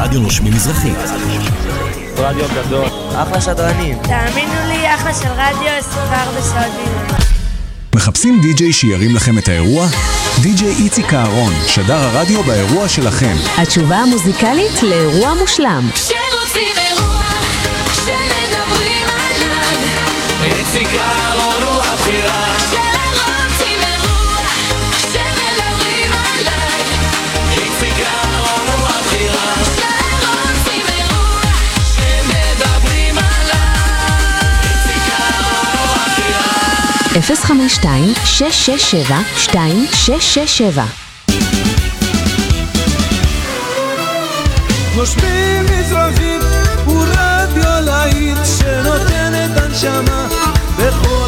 רדיו נושמים מזרחית. רדיו גדול. אחלה שדרנים. תאמינו לי, אחלה של רדיו 24 שעות ביממה. מחפשים די-ג'יי שירים לכם את האירוע? די-ג'יי איציק אהרון, שדר הרדיו באירוע שלכם. התשובה המוזיקלית לאירוע מושלם. כשרוצים אירוע, כשמדברים עליו, איציק אהרון הוא הבחירה. 052-667-2667 נושמים מזרחית הוא רדיו להיט שנותן את הנשמה בכל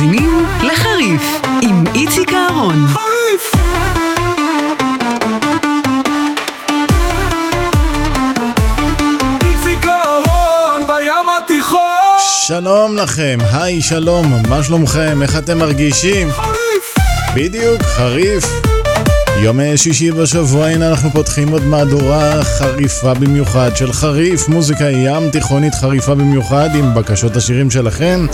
מאזינים לחריף עם איציק אהרון. חריף! איציק אהרון בים התיכון שלום לכם, היי שלום, מה שלומכם? איך אתם מרגישים? חריף! בדיוק, חריף. יום שישי בשבוע, הנה אנחנו פותחים עוד מהדורה חריפה במיוחד של חריף, מוזיקה ים תיכונית חריפה במיוחד עם בקשות השירים שלכם.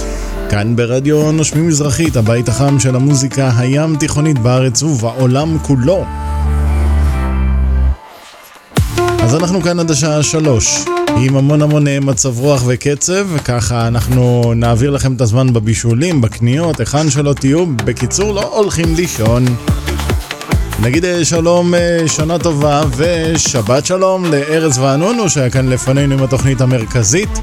כאן ברדיו נושמים מזרחית, הבית החם של המוזיקה הים תיכונית בארץ ובעולם כולו. אז אנחנו כאן עד השעה שלוש, עם המון המון מצב רוח וקצב, וככה אנחנו נעביר לכם את הזמן בבישולים, בקניות, היכן שלא תהיו. בקיצור, לא הולכים לישון. נגיד אה, שלום, אה, שנה טובה, ושבת שלום לארז וענונו שהיה כאן לפנינו עם התוכנית המרכזית.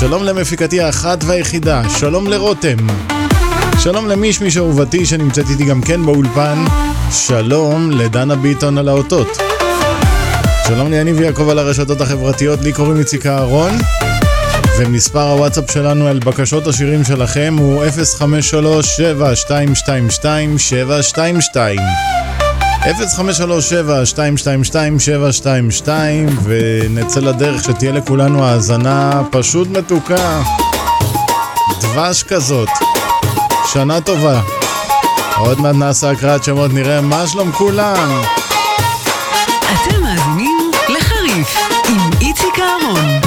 שלום למפיקתי האחת והיחידה, שלום לרותם. שלום למישמיש אהובתי שנמצאת איתי גם כן באולפן. שלום לדנה ביטון על האותות. שלום ליניב יעקב על הרשתות החברתיות, לי קוראים איציק אהרון. ומספר הוואטסאפ שלנו על בקשות השירים שלכם הוא 053-7222-722 053-7222-722 ונצא לדרך שתהיה לכולנו האזנה פשוט מתוקה. דבש כזאת. שנה טובה. עוד מעט נעשה הקראת שמות נראה מה שלום כולם. אתם מאזינים לחריף עם איציק אהרון.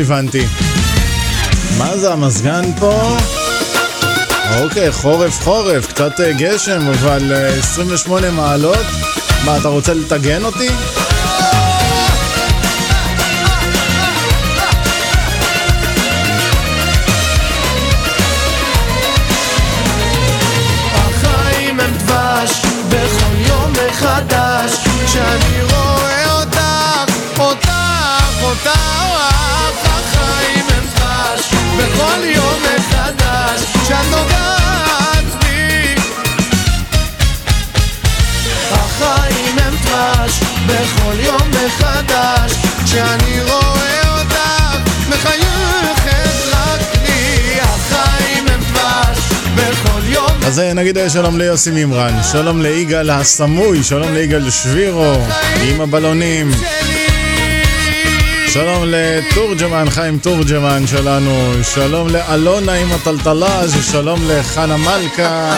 הבנתי. מה זה המזגן פה? אוקיי, חורף חורף, קצת אה, גשם, אבל אה, 28 מעלות. מה, אתה רוצה לטגן אותי? אז נגיד שלום ליוסי מימרן, שלום ליגאל הסמוי, שלום ליגאל שבירו, עם הבלונים. שלום לתורג'מן, חיים תורג'מן שלנו, שלום לאלונה עם הטלטלז', שלום לחנה מלכה,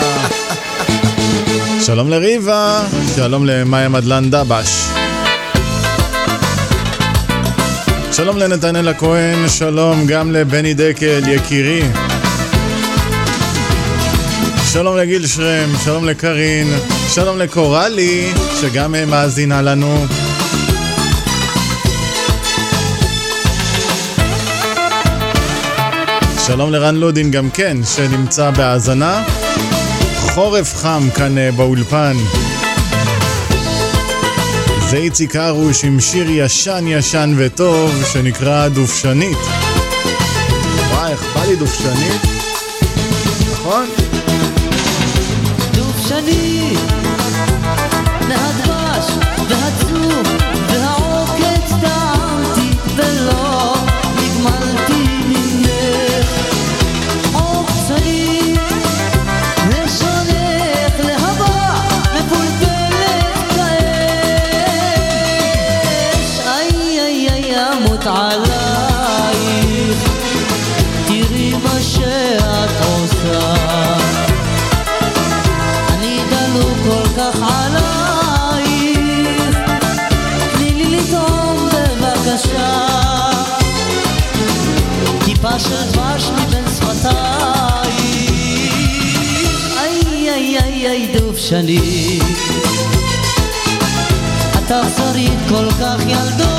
שלום לריבה, שלום למאיה מדלן דבש. שלום לנתנאל הכהן, שלום גם לבני דקל, יקירי. שלום לגיל שרם, שלום לקרין, שלום לקורלי, שגם מאזינה לנו. שלום לרן לודין גם כן, שנמצא בהאזנה. חורף חם כאן אה, באולפן. זה איציק הרוש עם שיר ישן ישן וטוב שנקרא דובשנית. וואי, איך בא לי דובשנית? דובשני את אכזרית כל כך ילדונת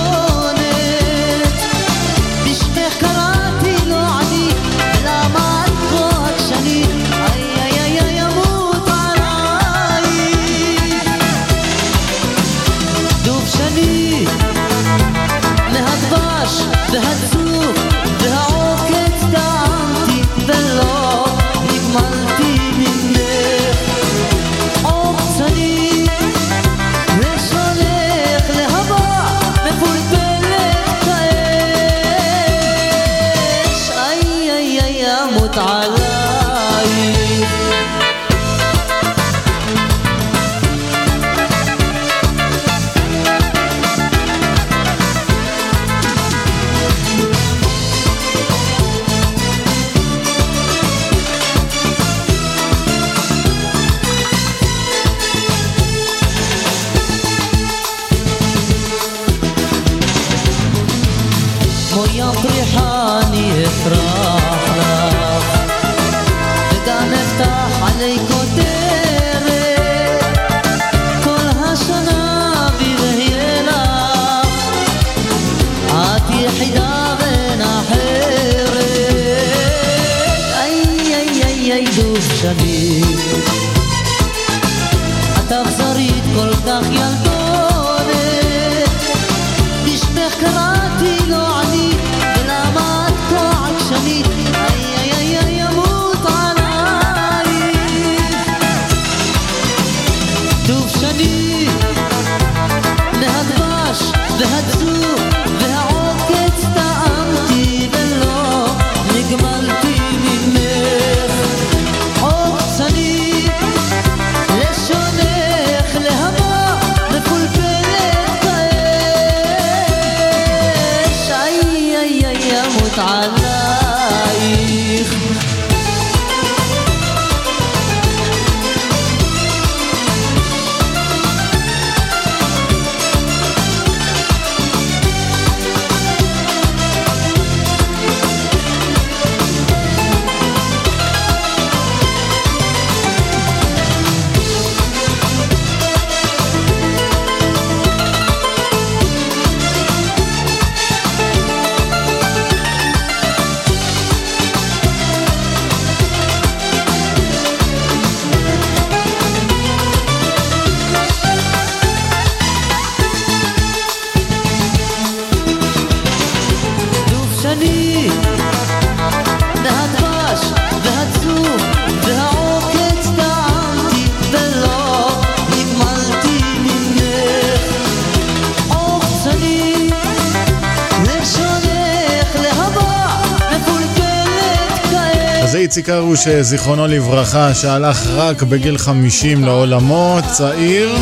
זה איציק הרוש, זיכרונו לברכה, שהלך רק בגיל 50 לעולמו, צעיר.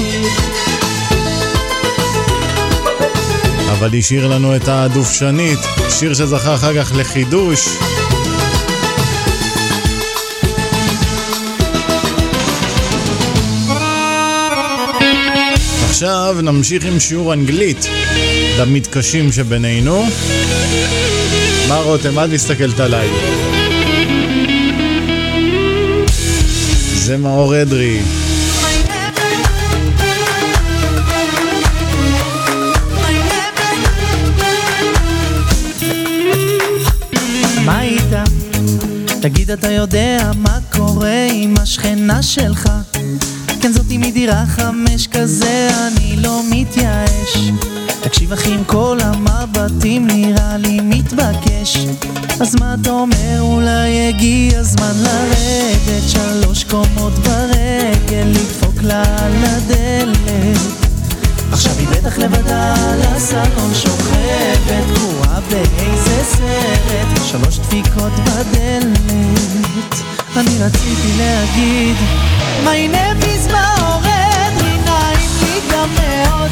אבל השאיר לנו את הדופשנית, שיר שזכה אחר כך לחידוש. עכשיו נמשיך עם שיעור אנגלית למתקשים שבינינו. מה רותם, מה את מסתכלת עליי? זה מאור אדרי. תגיד אתה יודע מה קורה עם השכנה שלך? כן זאתי מדירה חמש כזה אני לא מתייאש תקשיב אחי עם כל המבטים נראה לי מתבקש. אז מה אתה אומר? אולי הגיע הזמן לרדת שלוש קומות ברגל לדפוק לה על הדלת. עכשיו היא בטח לבדה על הסלון שוכבת תקועה באיזה סרט. שלוש דפיקות בדלת. אני רציתי להגיד My name is מאורד נעים לי גם מאוד?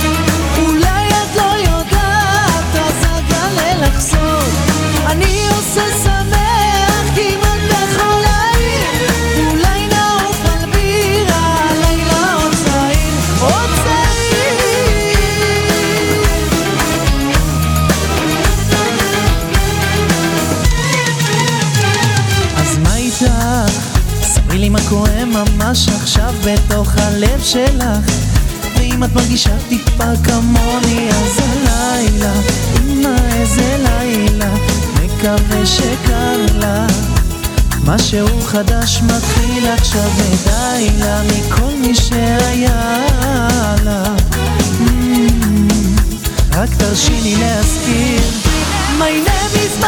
אולי סוד אני עושה שמח כמעט בכל העיר אולי נעוף על בירה לילה עוד צעיר עוד צעיר. אז מה איתך? ספרי לי מה קורה ממש עכשיו בתוך הלב שלך. ואם את מרגישה טיפה כמוני אז הלילה, אמא איזה לילה מקווה שקר לך משהו חדש מתחיל עכשיו ודי לה מכל מי שהיה לה. Mm, רק תרשי לי להזכיר My name is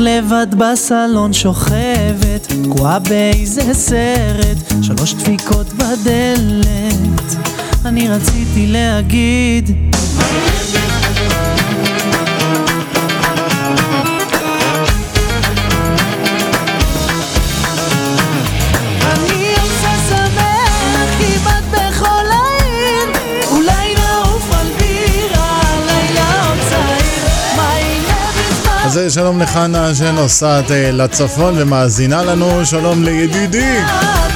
לבד בסלון שוכבת, תקועה באיזה סרט, שלוש דפיקות בדלת. אני רציתי להגיד אז זה שלום לחנה שנוסעת אה, לצפון ומאזינה לנו, שלום לידידי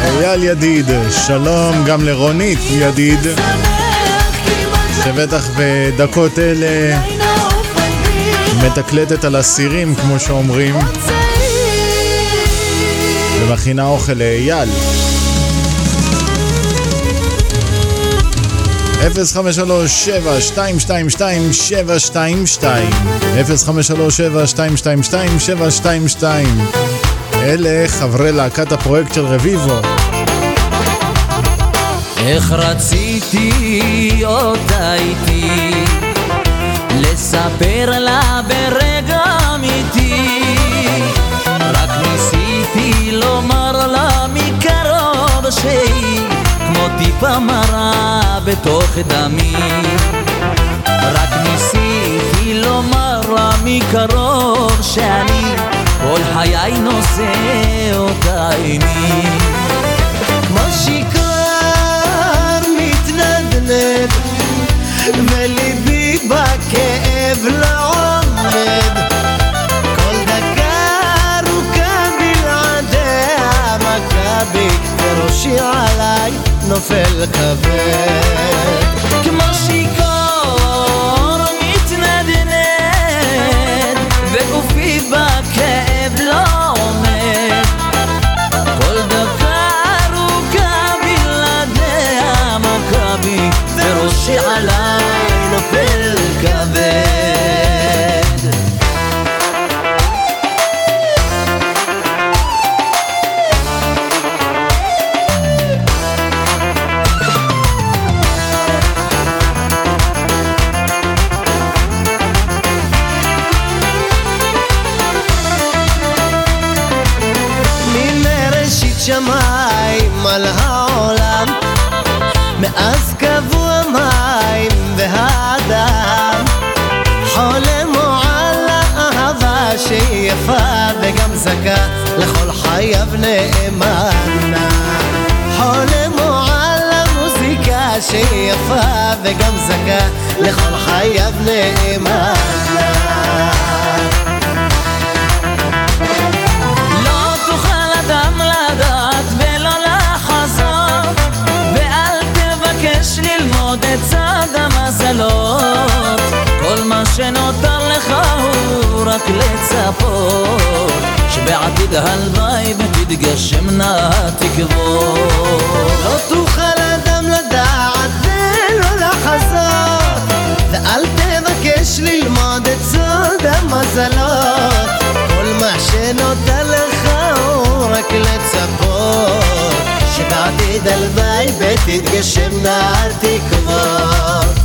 אייל ידיד, שלום גם לרונית ידיד, שבטח בדקות אלה מתקלטת על הסירים כמו שאומרים, ומכינה אוכל לאייל. 053-722-722 אלה חברי להקת הפרויקט של רביבו. איך רציתי אותה איתי לספר לה ברגע מרה בתוך דמי. רק ניסיתי לומר לה מקרוב שאני כל חיי נושא אותה עימי. כמו שיכר מתנדנד וליבי בכאב לא עומד. כל דקה ארוכה בלעדיה מכבי וראשי עליי נופל כבד. כמו שיכור מתנדנד וגופי בכאב לא עומד. כל דקה ארוכה בלעדיה מכה בי וראשי עליי יפה וגם זכה לכל חייו נאמנה. לא תוכל אדם לדעת ולא לחזות ואל תבקש ללמוד את צד המזלות. כל מה שנותר לך הוא רק לצפות שבעתיד הלוואי ותתגשמנה התקוות. לא תוכל תבקש ללמוד את סוד המזלות. כל מה שנותר לך הוא רק לצפות. שבעתיד הלוואי ותתגשמנה התקוות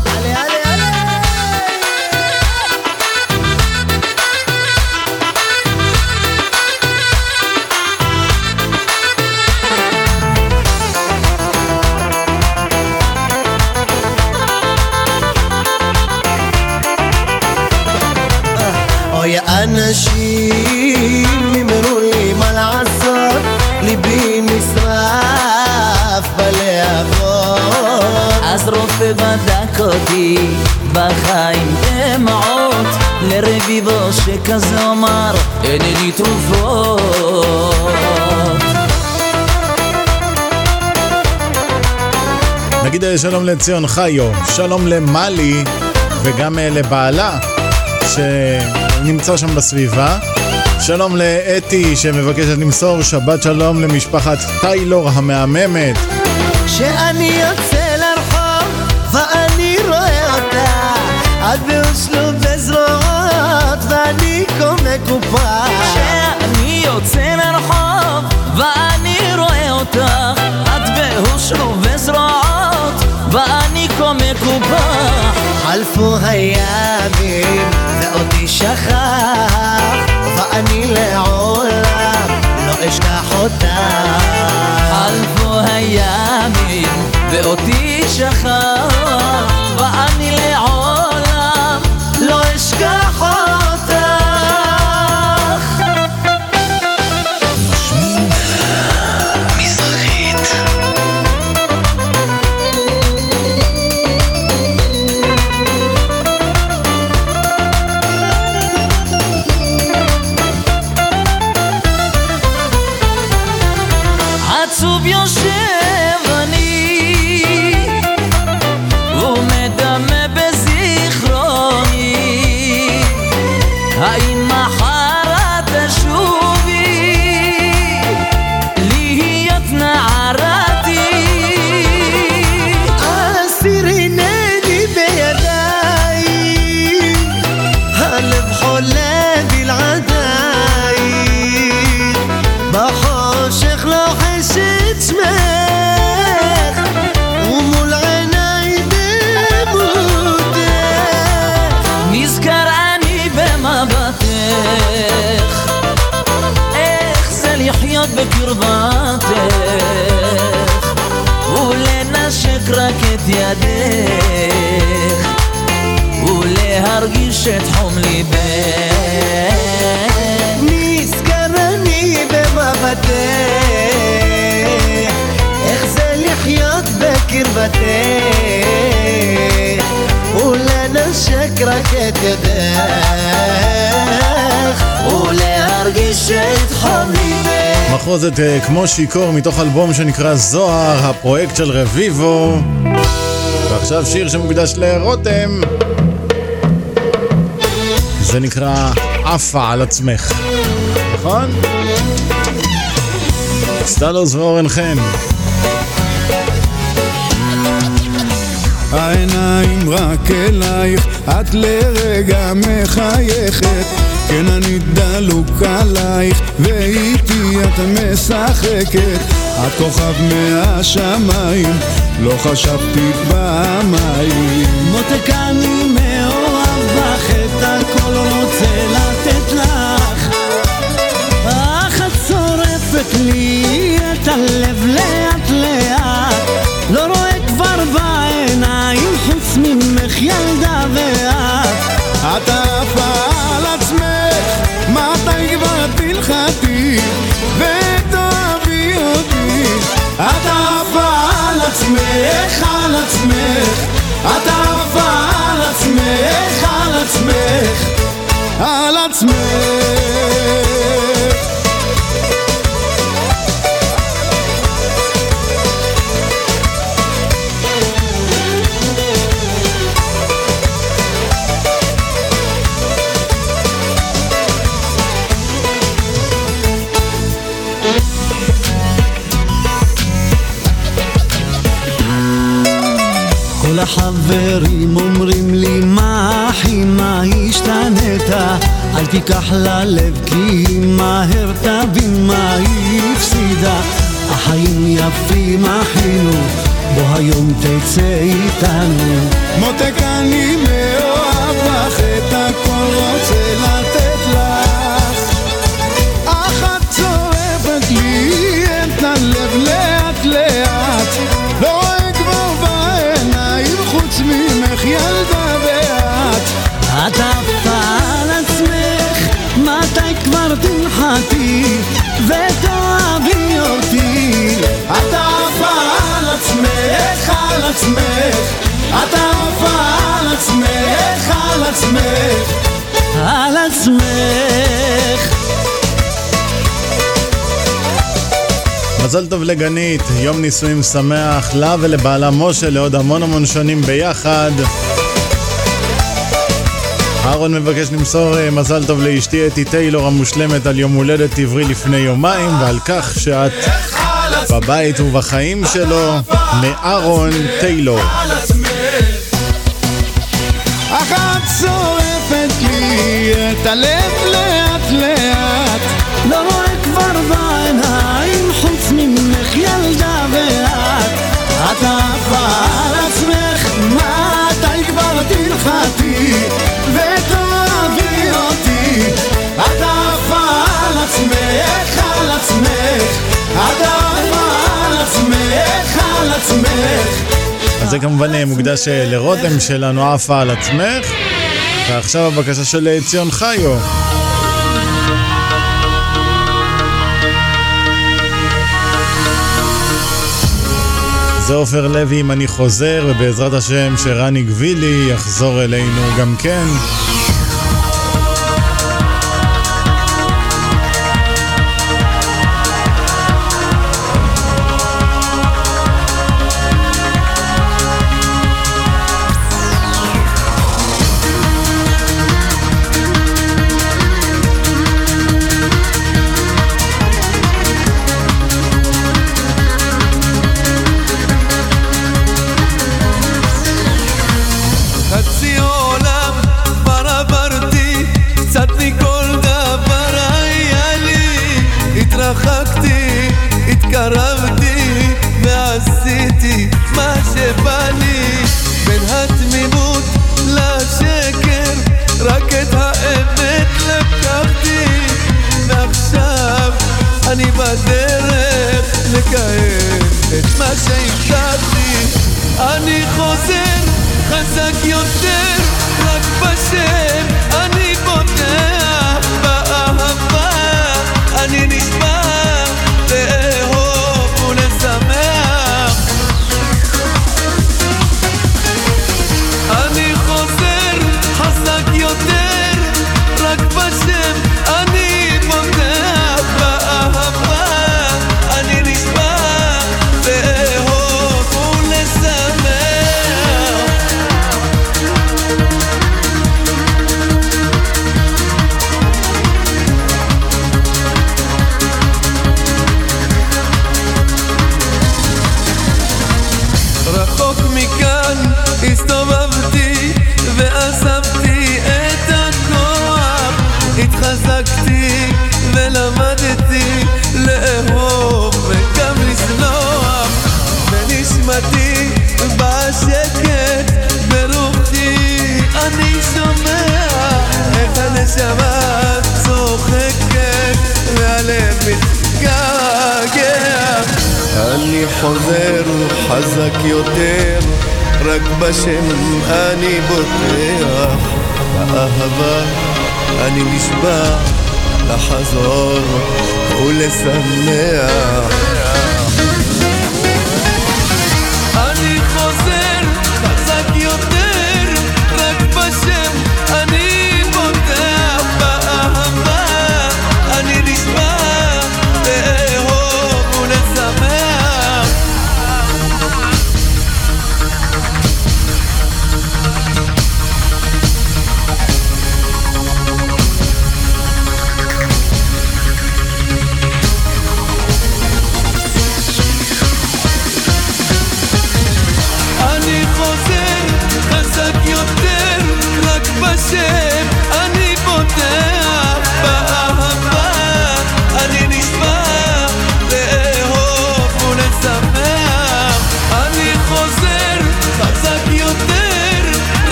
אנשים אמרו לי מה לעשות? ליבי נשרף בלהבות. אז רופא בדק אותי בחיים דמעות לרביבו שכזה אמר אינני תרופות. נגיד אה, שלום לציון חיו, שלום למלי וגם אה, לבעלה שנמצא שם בסביבה. שלום לאתי שמבקשת למסור שבת שלום למשפחת טיילור המהממת. שאני יוצא לרחוב ואני רואה אותה את באושלו בזרועות ואני קומא קופה כשאני יוצא לרחוב ואני רואה אותך את בהוש ובזרועות ואני קומא קופה חלפו הימים שכח ואני לעולם לא אשכח אותה חלפו הימים ואותי שכח בקרבתך ולנשק רק את ידך ולהרגיש את חום ליבך מחרוזת אה, כמו שיכור מתוך אלבום שנקרא זוהר, הפרויקט של רביבו. ועכשיו שיר שמוקדש לרותם. זה נקרא עפה על עצמך. נכון? סטלוס ואורן חן. העיניים רק אלייך, את לרגע מחייכת. כן, אני דלוק עלייך, ואיתי את משחקת. את כוכב מהשמיים, לא חשבתי פעמיים. מותק אני מאוהב בך, את הכל רוצה לתת לך. אך את שורפת לי את הלב ממך ילדה ואת. את עפה על עצמך, מתי כבר תלחתי ותאהבי אותי? את עפה על עצמך, על עצמך, את עפה על עצמך, על עצמך, על עצמך. כל החברים אומרים לי מה אחי מה השתנית? אל תיקח ללב כי מהר תבין מה היא הפסידה. החיים יפים אחינו בוא היום תצא איתנו. מותק אני מאוהב על עצמך. את עפה על עצמך, על עצמך. על עצמך. מזל טוב לגנית, יום נישואים שמח, לה ולבעלה משה לעוד המון המון שנים ביחד. אהרון מבקש למסור אה, מזל טוב לאשתי אתי טיילור המושלמת על יום הולדת עברי לפני יומיים ועל כך שאת בבית ובחיים שלו מאהרון טיילור. אך את שורפת לי את הלב עצמך, אז זה כמובן מוקדש אה, לרותם שלנו עפה על עצמך. ועכשיו הבקשה של אה, ציון חיו. זה עופר לוי אם אני חוזר, ובעזרת השם שרני גבילי יחזור אלינו גם כן.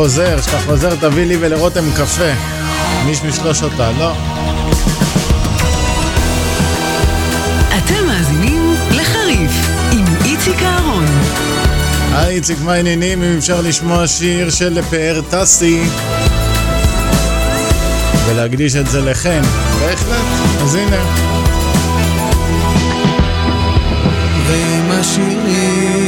חוזר, כשאתה חוזר תביא לי ולרותם קפה. מישהו ישלוש אותה, לא? אתם מאזינים לחריף עם איציק אהרון. היי איציק, מה העניינים? אם אפשר לשמוע שיר של פאר טסי ולהקדיש את זה לכן. בהחלט, אז הנה. ומשאירים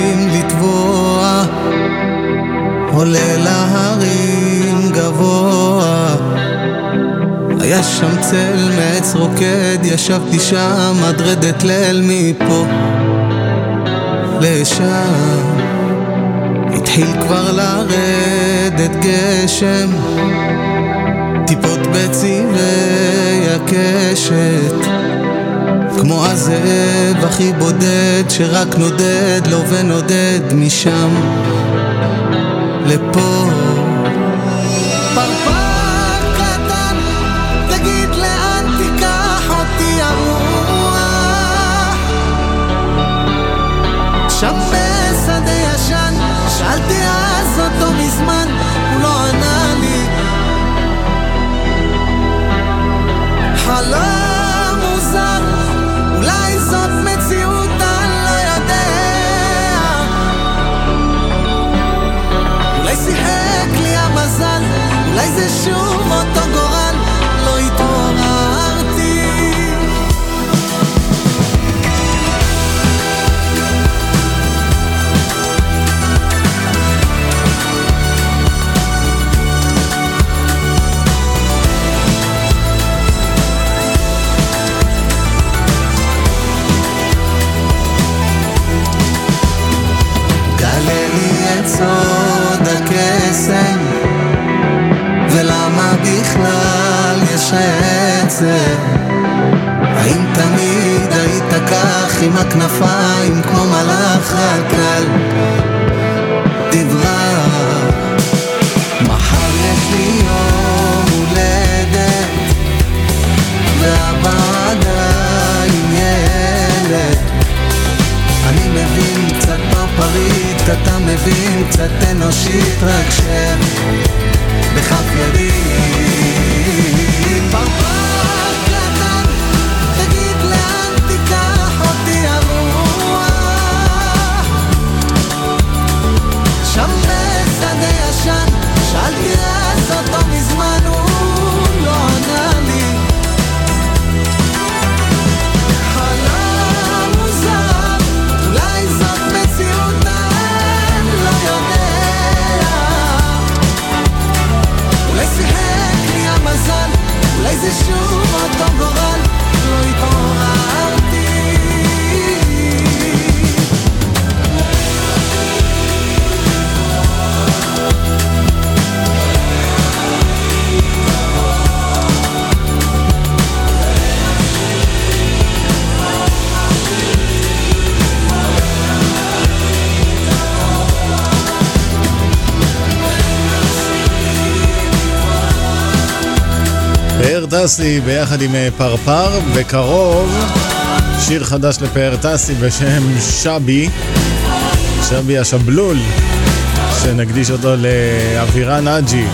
עולה להרים גבוה. היה שם צל מעץ רוקד, ישבתי שם עד רדת ליל מפה לשם. התחיל כבר לרדת גשם טיפות בצבעי הקשת כמו הזאב הכי בודד שרק נודד לו ונודד משם. les pauvres. is the. טסי ביחד עם אה, פרפר, וקרוב שיר חדש לפאר טסי בשם שבי, שבי השבלול, שנקדיש אותו לאבירן אג'י.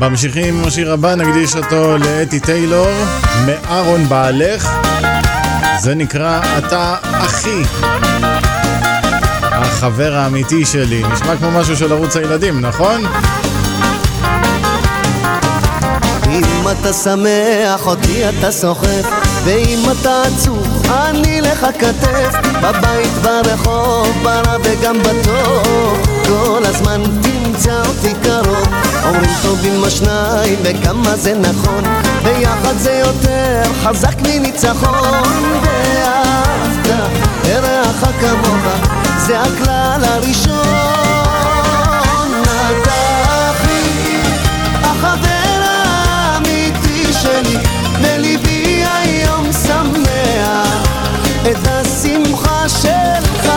ממשיכים עם השיר הבא, נקדיש אותו לאתי טיילור, מארון בעלך. זה נקרא אתה אחי. החבר האמיתי שלי. נשמע כמו משהו של ערוץ הילדים, נכון? אם אתה שמח אותי אתה סוחף ואם אתה עצוב אני לך כתף בבית, ברחוב, ברע וגם בטוב כל הזמן תמצא אותי קרוב אומרים טובים השניים וכמה זה נכון ביחד זה יותר חזק מניצחון ואהבת לרעך כמוך זה הכלל הראשון. את השמחה שלך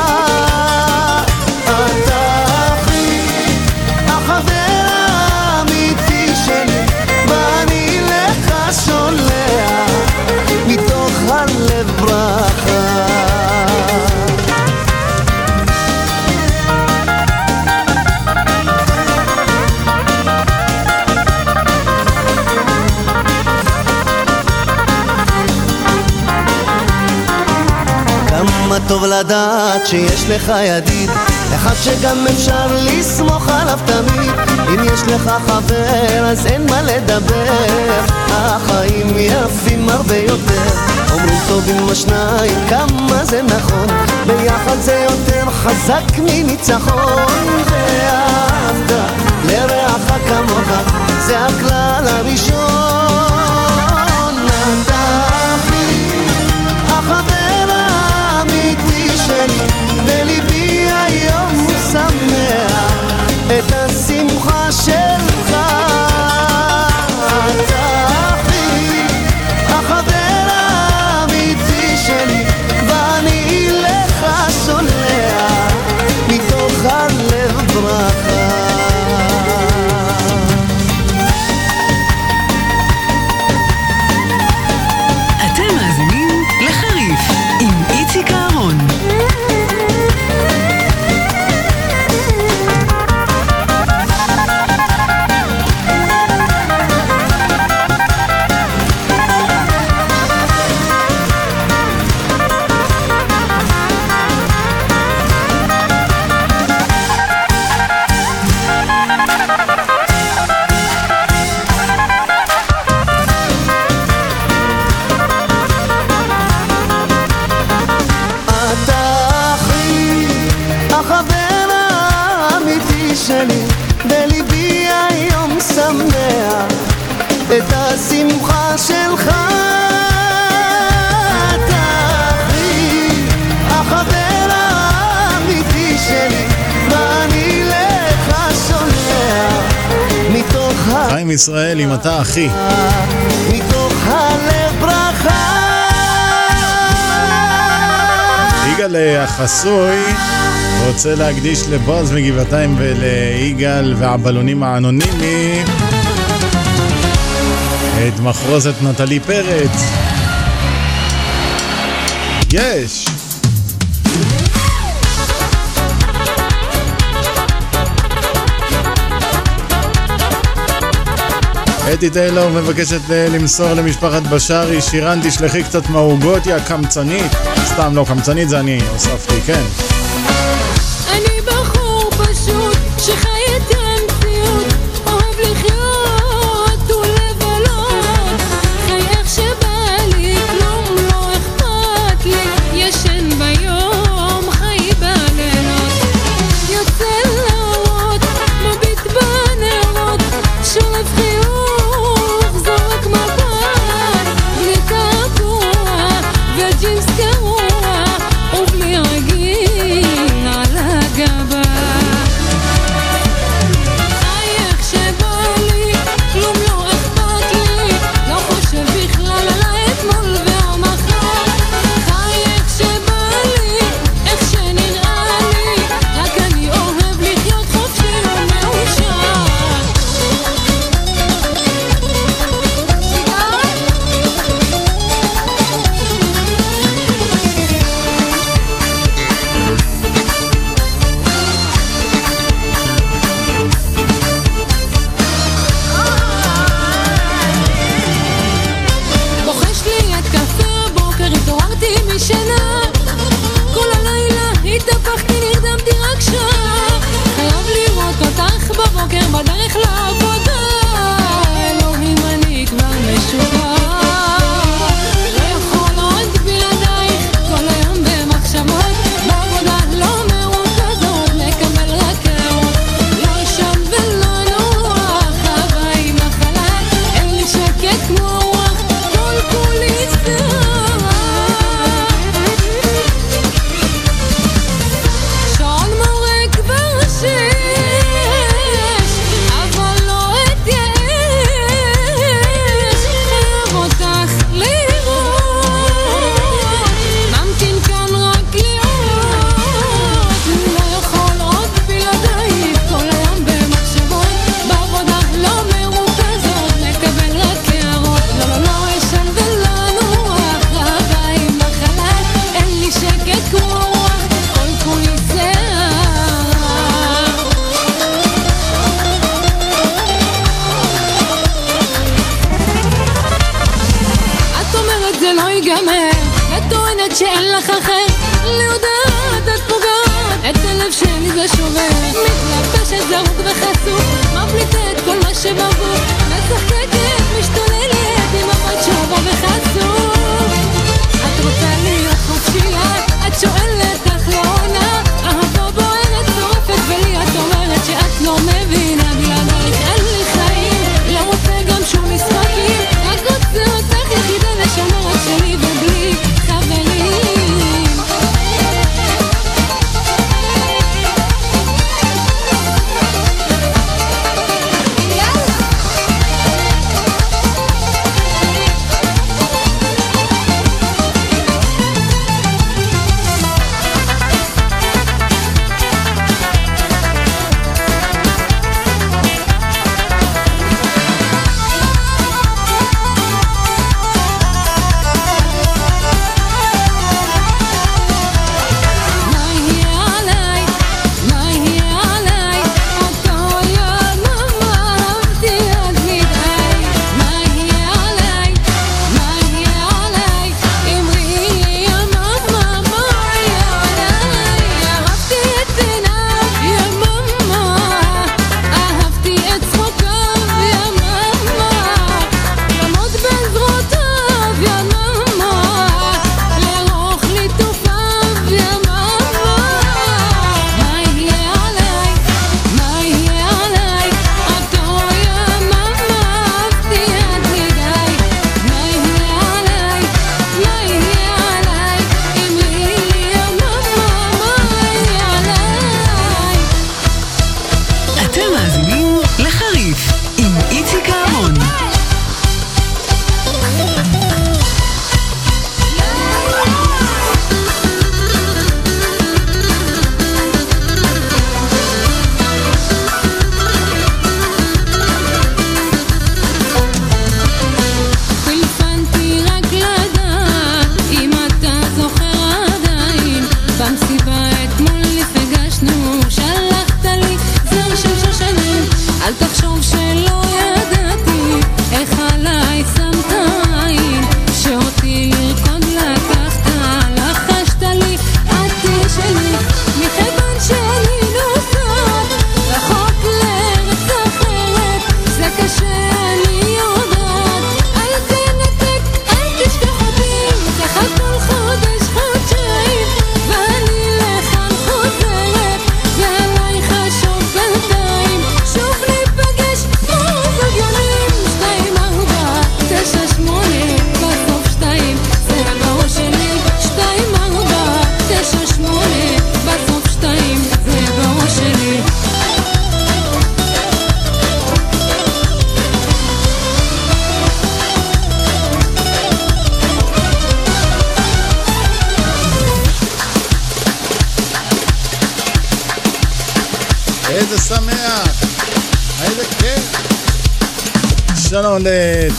טוב לדעת שיש לך ידיד אחד שגם אפשר לסמוך עליו תמיד. אם יש לך חבר אז אין מה לדבר. החיים יפים הרבה יותר. אומרים טובים השניים כמה זה נכון. ביחד זה יותר חזק מניצחון. ואהבת לרעך כמוך זה הכלל הראשון ישראל אם אתה אחי. מתוך הלב ברכה. יגאל אה, החסוי רוצה להקדיש לבועז מגבעתיים וליגאל והבלונים האנונימי את מחרוזת נטלי פרץ. יש! אתי טיילור מבקשת אה, למסור למשפחת בשארי שירן תשלחי קצת מהעוגות יא קמצנית. סתם לא קמצנית זה אני הוספתי כן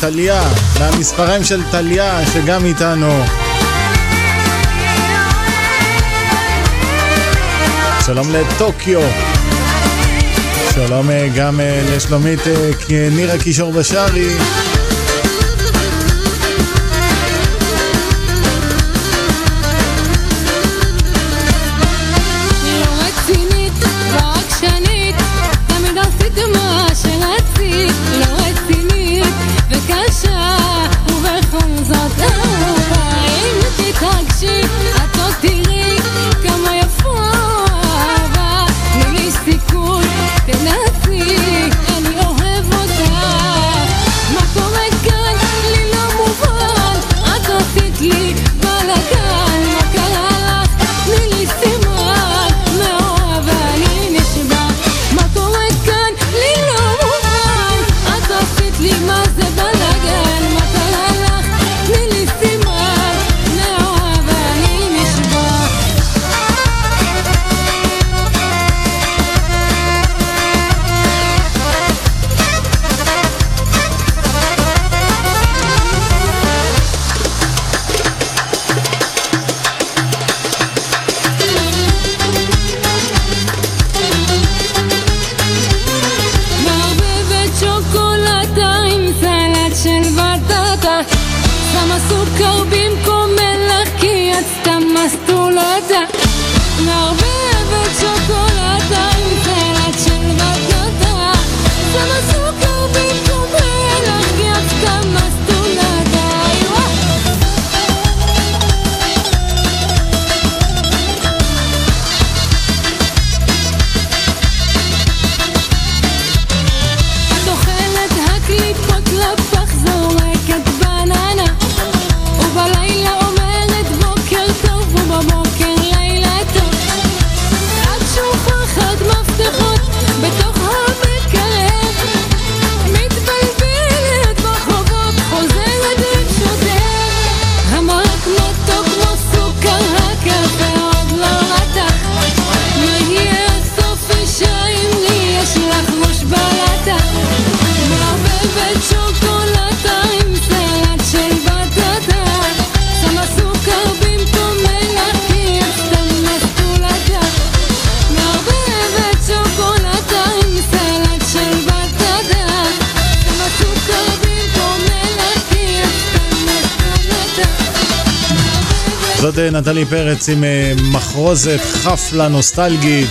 טליה, למספרים של טליה, שגם איתנו. שלום לטוקיו. שלום אה, גם אה, לשלומית אה, נירה קישור בשארי. פרץ עם אה, מחרוזת חפלה נוסטלגית.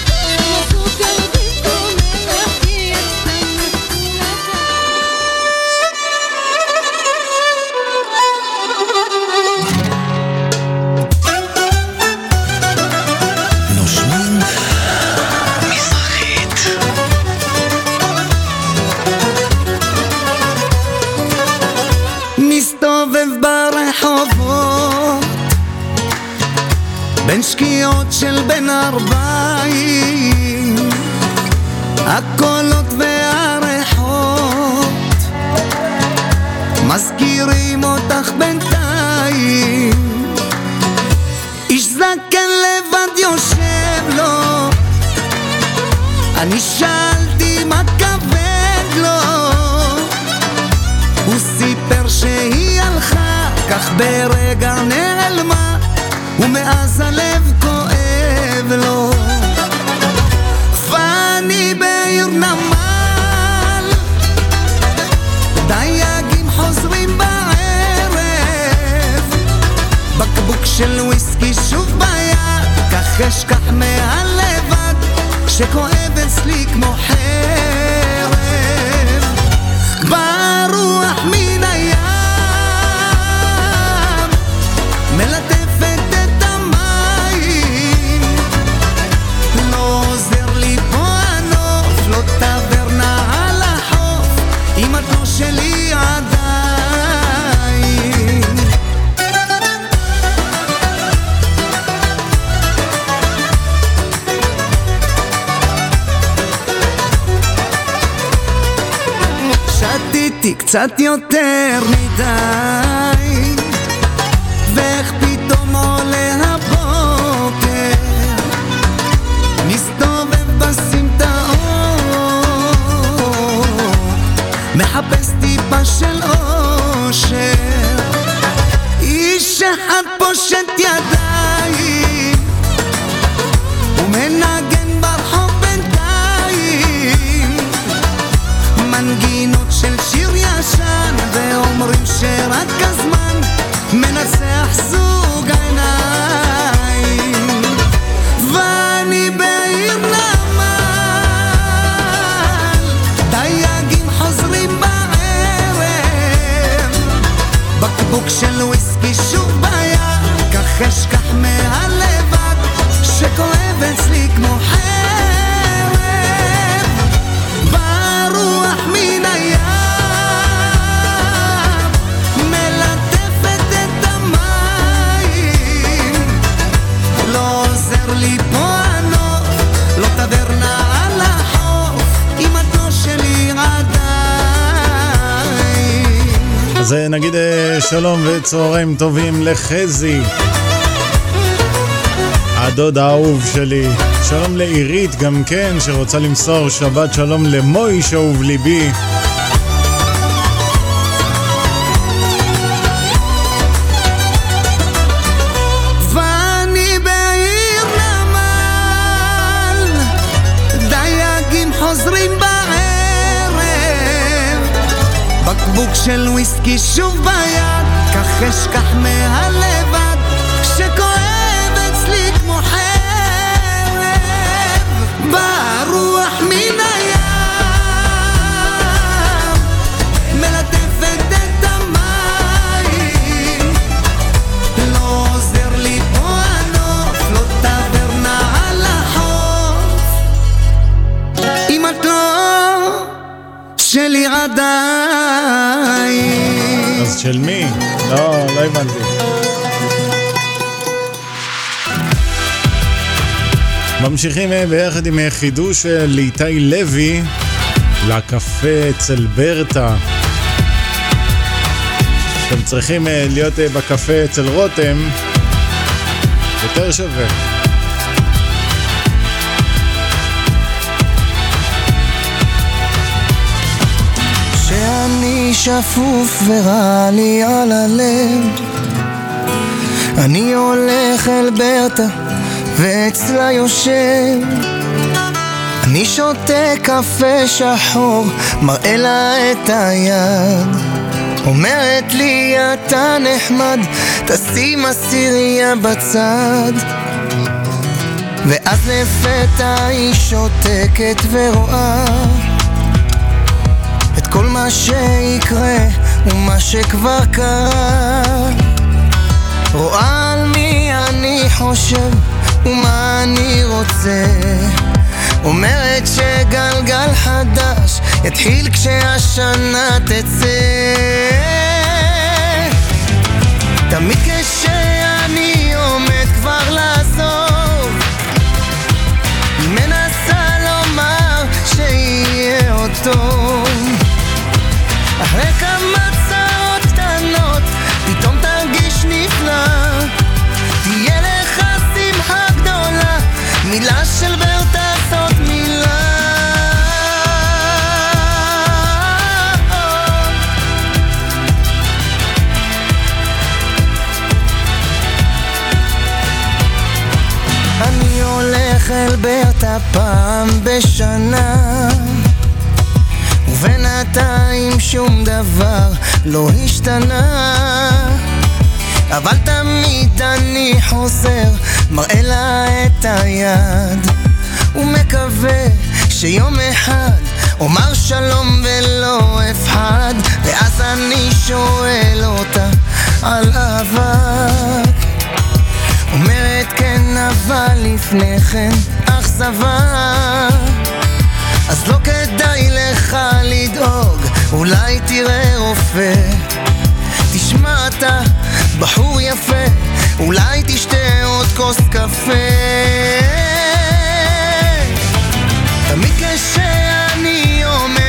satio te צהריים טובים לחזי, הדוד האהוב שלי. שלום לעירית גם כן, שרוצה למסור שבת שלום למויש אהוב ליבי. של וויסקי שוב אשכח מהלבד עד שכואב אצלי כמו חרב באה רוח מן הים מלטפת את המים. לא עוזר לי פה הנוף לא תעברנה על החוף. אם את לא שלי עדיין ממשיכים אה, ביחד עם אה, חידוש של איתי לוי לקפה אצל ברטה. אתם צריכים אה, להיות בקפה אצל רותם, יותר שווה. שפוף ורע לי על הלב אני הולך אל ברטה ואצלה יושב אני שותה קפה שחור, מראה לה את היד. אומרת לי אתה נחמד, תשים עשירייה בצד. ואז לפתע היא שותקת ורואה את כל מה שיקרה ומה שכבר קרה. רואה על מי אני חושב ומה אני רוצה? אומרת שגלגל חדש יתחיל כשהשנה תצא. תמיד אל ברטה פעם בשנה. ובינתיים שום דבר לא השתנה. אבל תמיד אני חוזר, מראה לה את היד. ומקווה שיום אחד אומר שלום ולא אפחד. ואז אני שואל אותה על אהבה אומרת כן אבל לפני כן אכזבה אז לא כדאי לך לדאוג, אולי תראה רופא. תשמע אתה בחור יפה, אולי תשתה עוד כוס קפה. תמיד כשאני עומד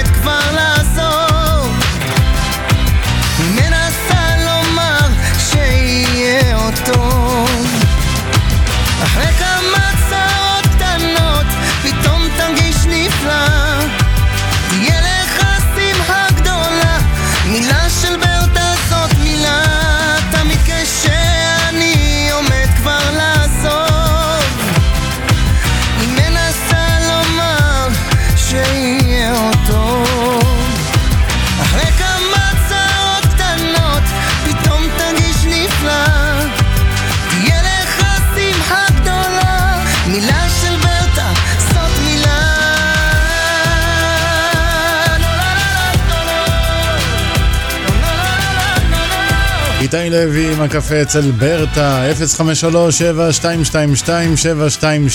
איתי לוי עם הקפה אצל ברטה,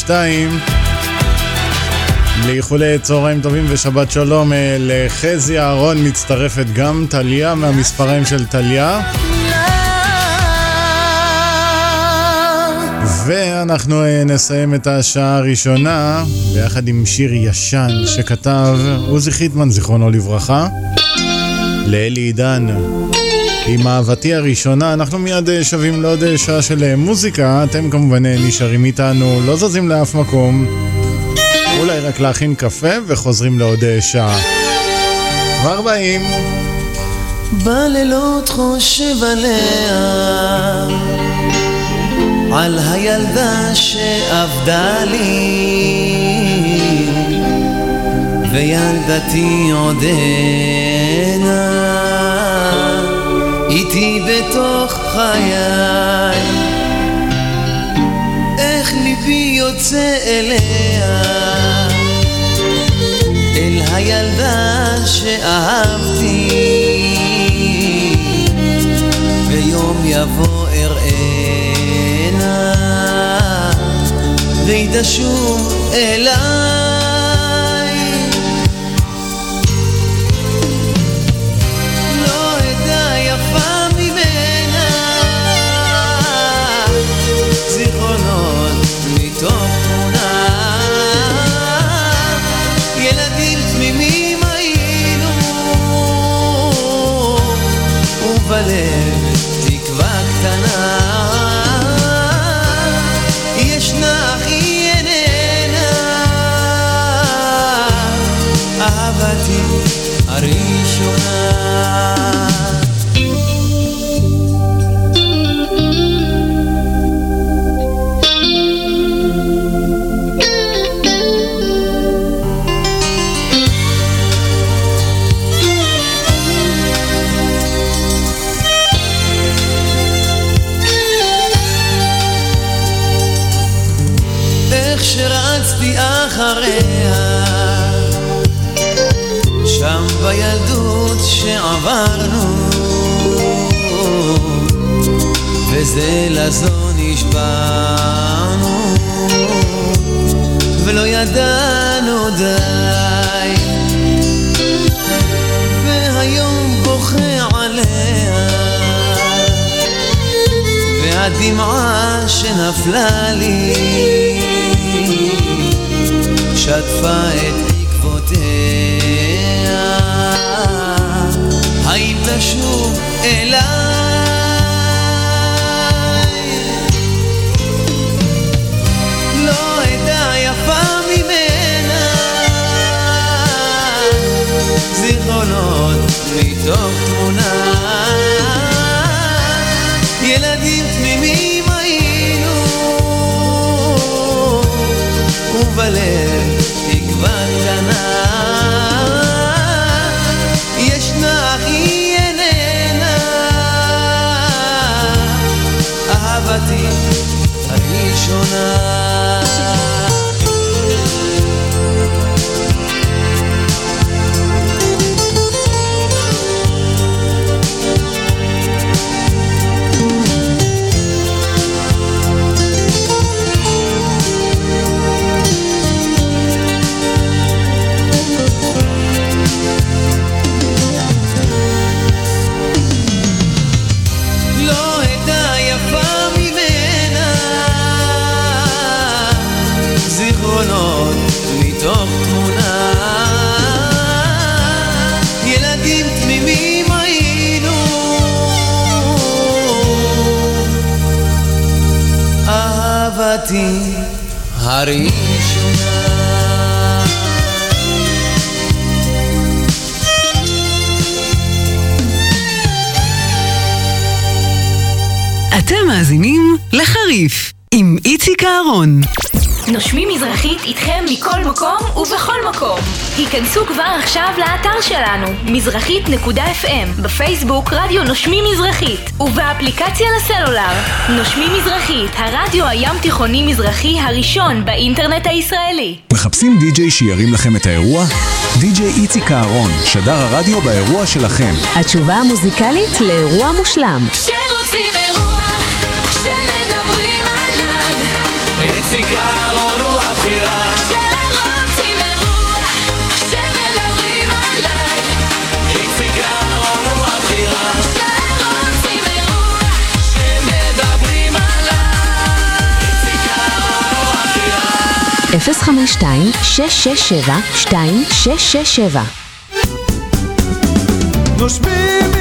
053-7222-722 לאיחולי צהריים טובים ושבת שלום אה, לחזי אהרון מצטרפת גם טליה מהמספריים של טליה. ואנחנו אה, נסיים את השעה הראשונה ביחד עם שיר ישן שכתב עוזי חיטמן זיכרונו לברכה לאלי עידן עם אהבתי הראשונה, אנחנו מיד אה, שבים לעוד אה, שעה של אה, מוזיקה, אתם כמובן נשארים איתנו, לא זזים לאף מקום, אולי רק להכין קפה וחוזרים לעוד שעה. כבר באים. בלילות חושב עליה, על הילדה שאבדה לי, וילדתי עודנה איתי בתוך חיי. איך ליבי יוצא אליה, אל הילדה שאהבתי, ויום יבוא אראנה, והיא תשוב אליי, אחריה. שם בילדות שעברנו וזה לזו נשבענו ולא ידענו די. והיום בוכה עליה והדמעה שנפלה לי שטפה את עקבותיה. האם תשוב אליי. זיכרונות מתוך תמונה. ילדים תמימים היינו. ובלב הראשונה אהרון. נושמים מזרחית איתכם מכל מקום ובכל מקום. היכנסו כבר עכשיו לאתר שלנו, מזרחית.fm, בפייסבוק רדיו נושמים מזרחית, ובאפליקציה לסלולר. נושמים מזרחית, הרדיו הים תיכוני מזרחי הראשון באינטרנט הישראלי. מחפשים די-ג'יי שירים לכם את האירוע? די-ג'יי איציק אהרון, שדר הרדיו באירוע שלכם. התשובה המוזיקלית לאירוע מושלם. כשרוצים אהרון הוא הבחירה. כשרוצים אירוע, כשמדברים עליו, איציק אהרון הוא הבחירה כשרוצים אירוע, שמדברים עליו איציק אהרון הוא הבחירה 052-667-2667 נושמים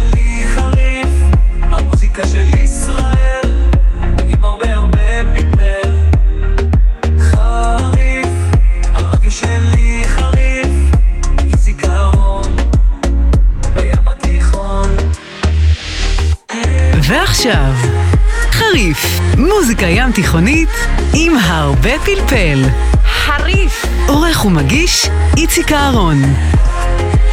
ים תיכונית עם הרבה פלפל. חריף. עורך ומגיש איציק אהרון.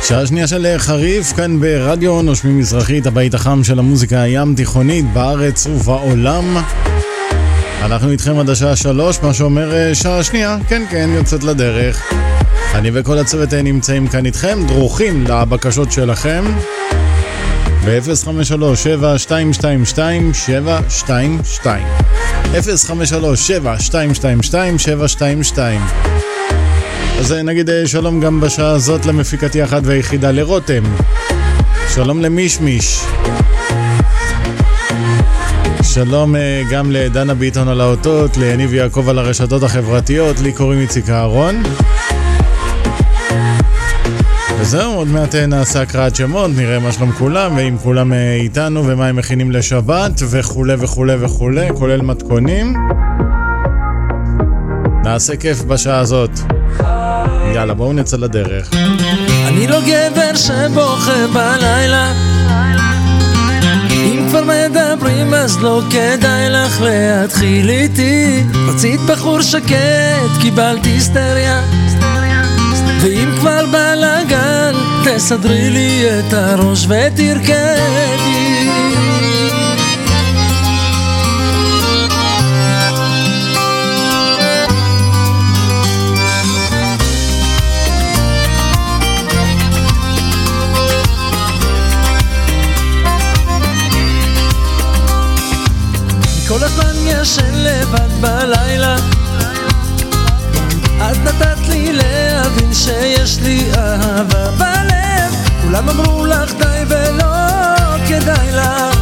שעה שנייה של חריף כאן ברדיו נושמים מזרחית, הבית החם של המוזיקה הים תיכונית בארץ ובעולם. אנחנו איתכם עד השעה שלוש, מה שאומר אה, שעה שנייה, כן כן, יוצאת לדרך. אני וכל הצוות אה, נמצאים כאן איתכם, דרוכים לבקשות שלכם. ב-053-7222-722 053-7222-722 אז אה, נגיד אה, שלום גם בשעה הזאת למפיקתי אחת והיחידה לרותם. שלום למישמיש. שלום אה, גם לדנה ביטון על האותות, ליניב יעקב על הרשתות החברתיות, לי קוראים איציק אהרון. וזהו, עוד מעט אה, נעשה הקראת שמות, נראה מה שלום כולם, ואם כולם אה, איתנו, ומה הם מכינים לשבת, וכולי וכולי וכולי, כולל מתכונים. נעשה כיף בשעה הזאת. יאללה, בואו נצא לדרך. אני לא גבר שבוכה בלילה אם כבר מדברים אז לא כדאי לך להתחיל איתי רצית בחור שקט, קיבלתי היסטריה ואם כבר בלאגן, תסדרי לי את הראש ותרקדי. כל הזמן ישן שיש לי אהבה בלב. כולם אמרו לך די ולא כדאי לך.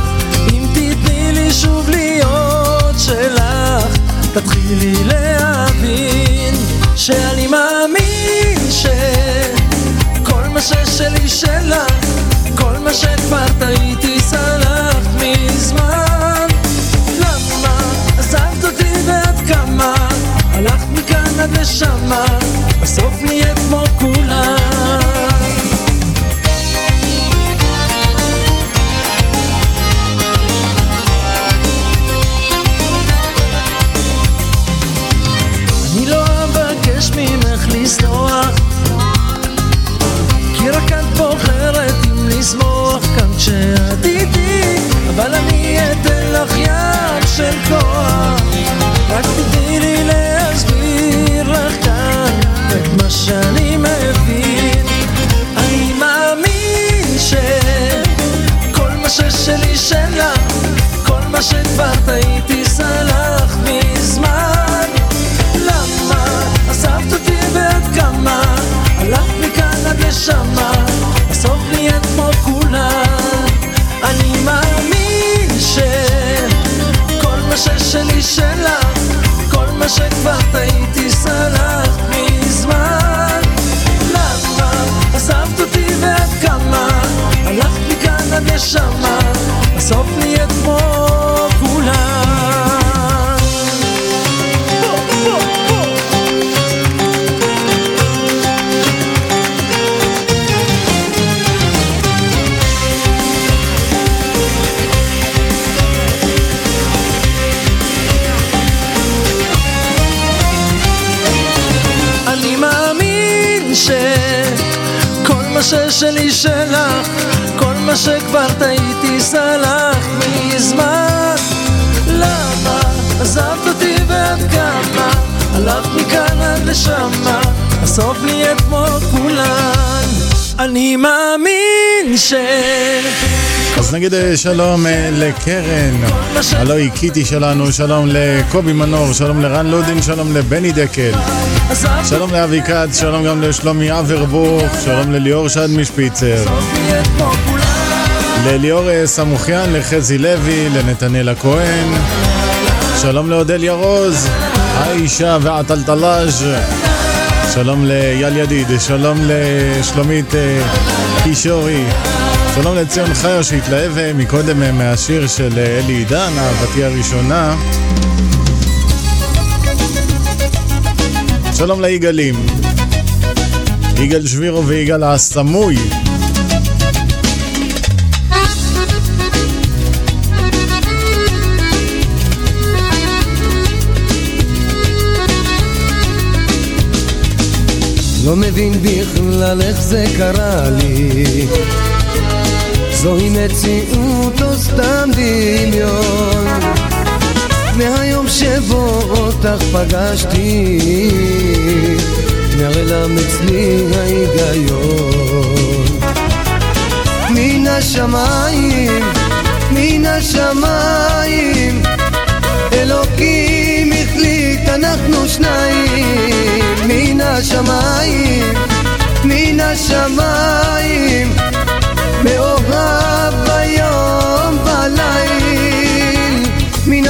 אם תתני לי שוב להיות שלך תתחילי להבין שאני מאמין שכל מה ששלי שלך כל מה שכבר טעיתי לשמה בסוף נהיית כמו כולם. אני לא אבקש ממך לסלוח כי רק את בוחרת אם לשמוח כאן כשאת איתי אבל אני אתן לך יד של כוח מה שכבר טעיתי סלח מזמן. למה עזבת אותי ועד כמה? הלכת מכאן עד לשמה בסוף נהיית כמו כולם. אני מאמין שכל מה ששלי שלך כל מה שכבר טעיתי סלחת מזמן. למה עזבת אותי ועד כמה? הלכת מכאן עד לשמה בסוף נהיית כמו מה ששלי שלך, כל מה שכבר טעיתי סלח מזמן. למה עזבת אותי ועד כמה, הלכת מכאן עד לשמה, בסוף נהיית כמו כולן. אני מאמין ש... אז נגיד אה, שלום אה, לקרן, הלו היא קיטי שלנו, שלום לקובי מנור, שלום לרן לודין, שלום לבני דקל, שלום לאבי כץ, שלום גם לשלומי אברבוך, שלום לליאור שד משפיצר, לליאור אה, סמוכיאן, לחזי לוי, לנתנאל הכהן, שלום לאודליה רוז, האישה והטלטלאז' שלום לאייל ידיד, שלום לשלומית קישורי, שלום לציון חיו שהתלהב אה, מקודם אה, מהשיר של אה, אלי עידן, אהבתי הראשונה. שלום ליגאלים, יגאל שבירו ויגאל הסמוי. לא מבין בכלל איך זה קרה לי זוהי מציאות או סתם דמיון. מהיום שבו אותך פגשתי נעלם אצלי ההיגיון. מן השמיים, מן השמיים אלוקים החליט אנחנו שניים. מן השמיים, מן השמיים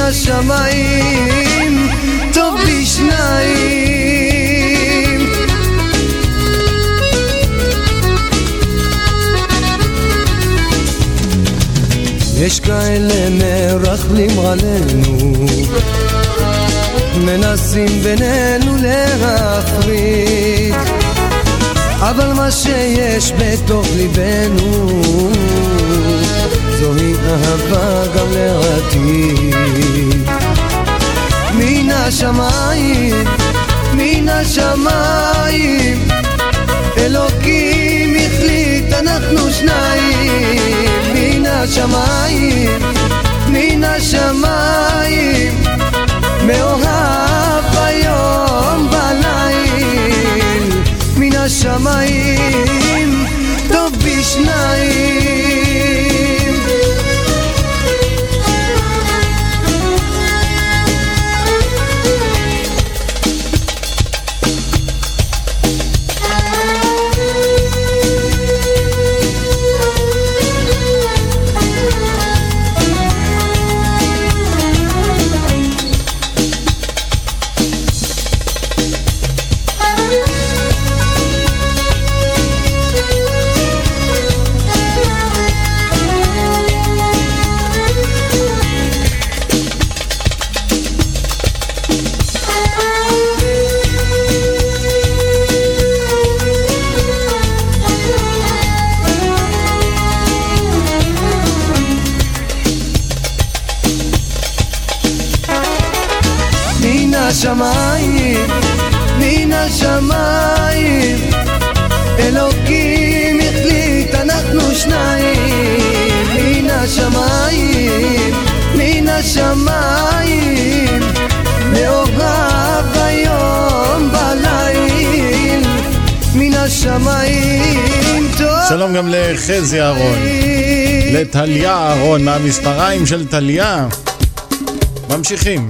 השמיים טוב בשניים. יש כאלה מרכלים עלינו מנסים בינינו להפריד אבל מה שיש בתוך ליבנו זוהי אהבה גם לעתיד. מן השמיים, מן השמיים אלוקים החליט אנחנו שניים. מן השמיים, מן השמיים מאוהב ביום בליל. מן השמיים טוב בשניים שלום גם לחזי אהרון, לטליה אהרון, מהמספריים של טליה. ממשיכים.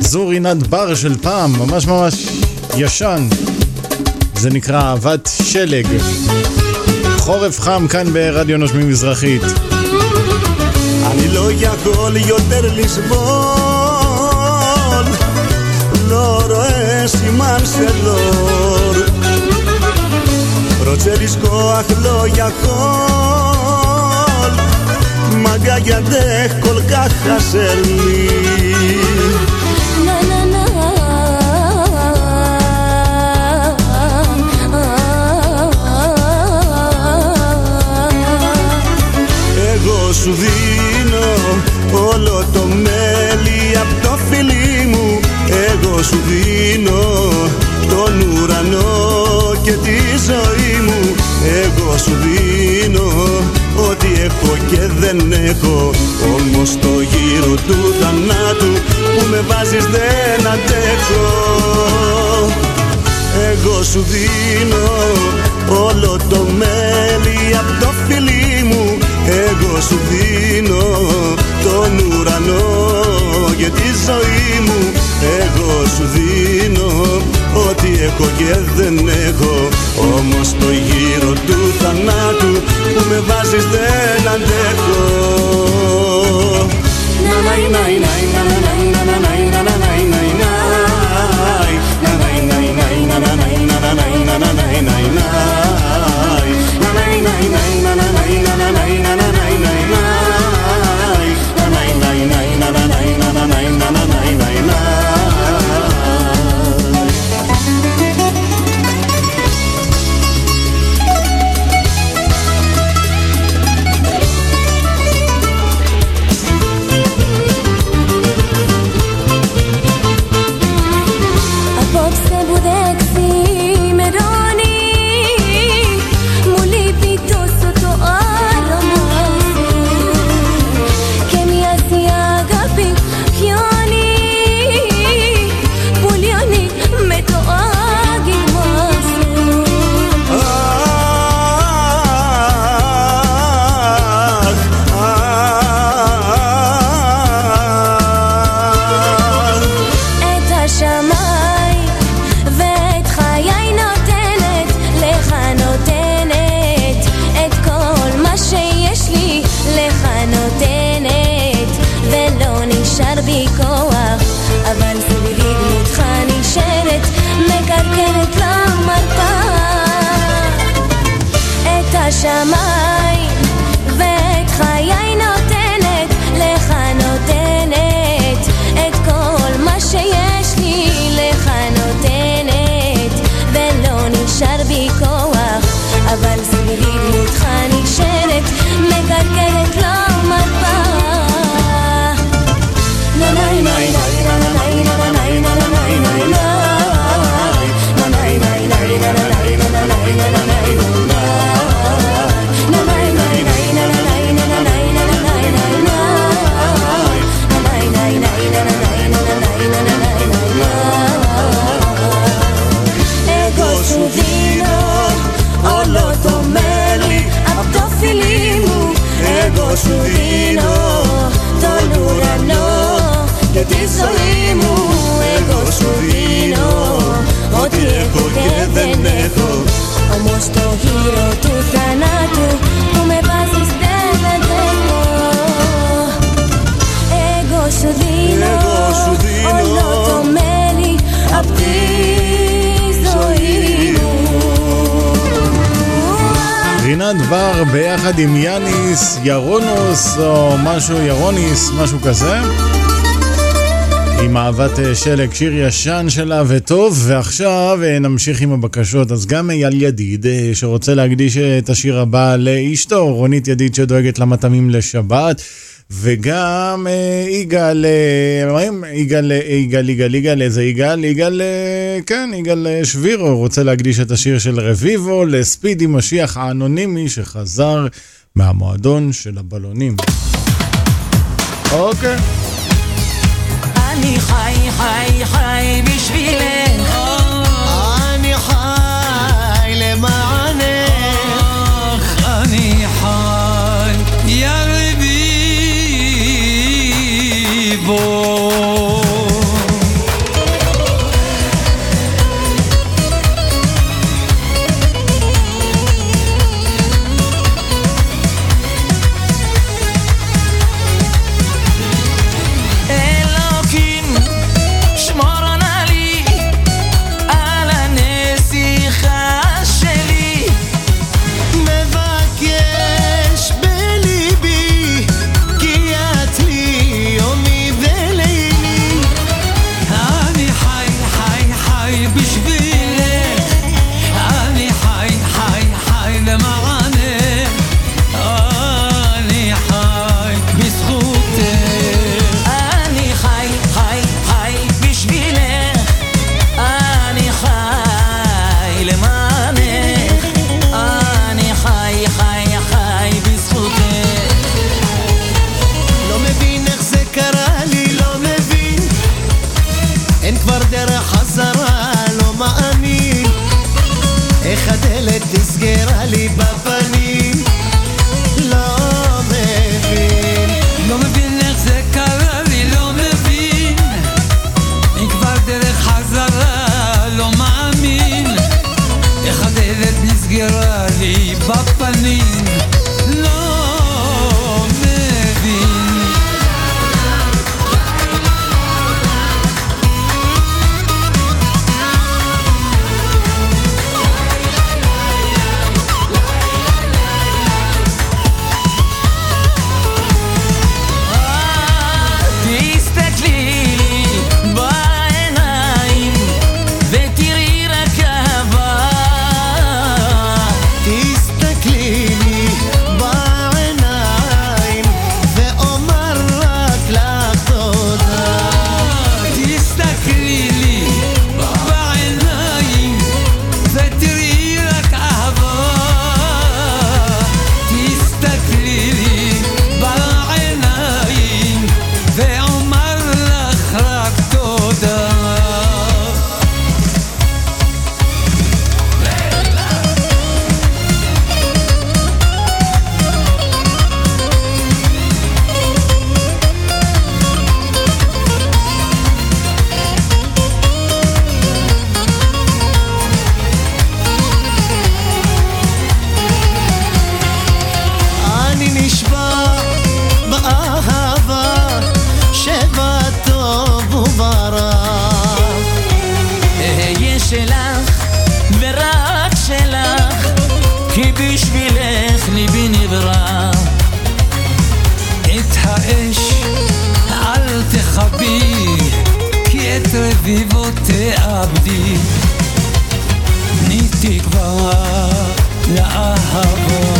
זו רינת בר של פעם, ממש ממש ישן. זה נקרא אהבת שלג. חורף חם כאן ברדיו נושמים מזרחית. אני לא יכול יותר לסבול לא רואה סימן של Το τσερισκό αχλό για χολ Μαγκά για ντε κολκά χασελνή Εγώ σου δίνω όλο το μέλι από το φιλί μου. Εγώ σου δίνω τον ουρανό και τη ζωή εγώ σου δίνω ό,τι έχω και δεν έχω. Όμως το γύρο του θανάτου που με βάζεις δεν αντέχω. Εγώ σου δίνω όλο το μέλι απ' το φιλί μου. Εγώ σου δίνω τον ουρανό για τη ζωή μου. Εγώ σου δίνω Ό,τι έχω και δεν έχω Όμως το γύρο του θανάτου Που με βάζεις δεν αντέχω Na na na na na ענת בר ביחד עם יאניס ירונוס או משהו, ירוניס, משהו כזה. עם אהבת אה, שלג, שיר ישן שלה וטוב, ועכשיו אה, נמשיך עם הבקשות. אז גם אייל ידיד, אה, שרוצה להקדיש את השיר הבא לאשתו, רונית ידיד שדואגת למטעמים לשבת. וגם אה, יגאל, אומרים אה, יגאל, אה, יגאל, יגאל, יגאל, איזה יגאל? יגאל, אה, כן, יגאל אה, שבירו רוצה להקדיש את השיר של רביבו לספידי משיח האנונימי שחזר מהמועדון של הבלונים. אוקיי. אני חי, חי, חי בשבילך כי בשבילך ליבי נברא. את האש אל תכבי, כי את רביבות תאבדי. תני תקווה לאהבות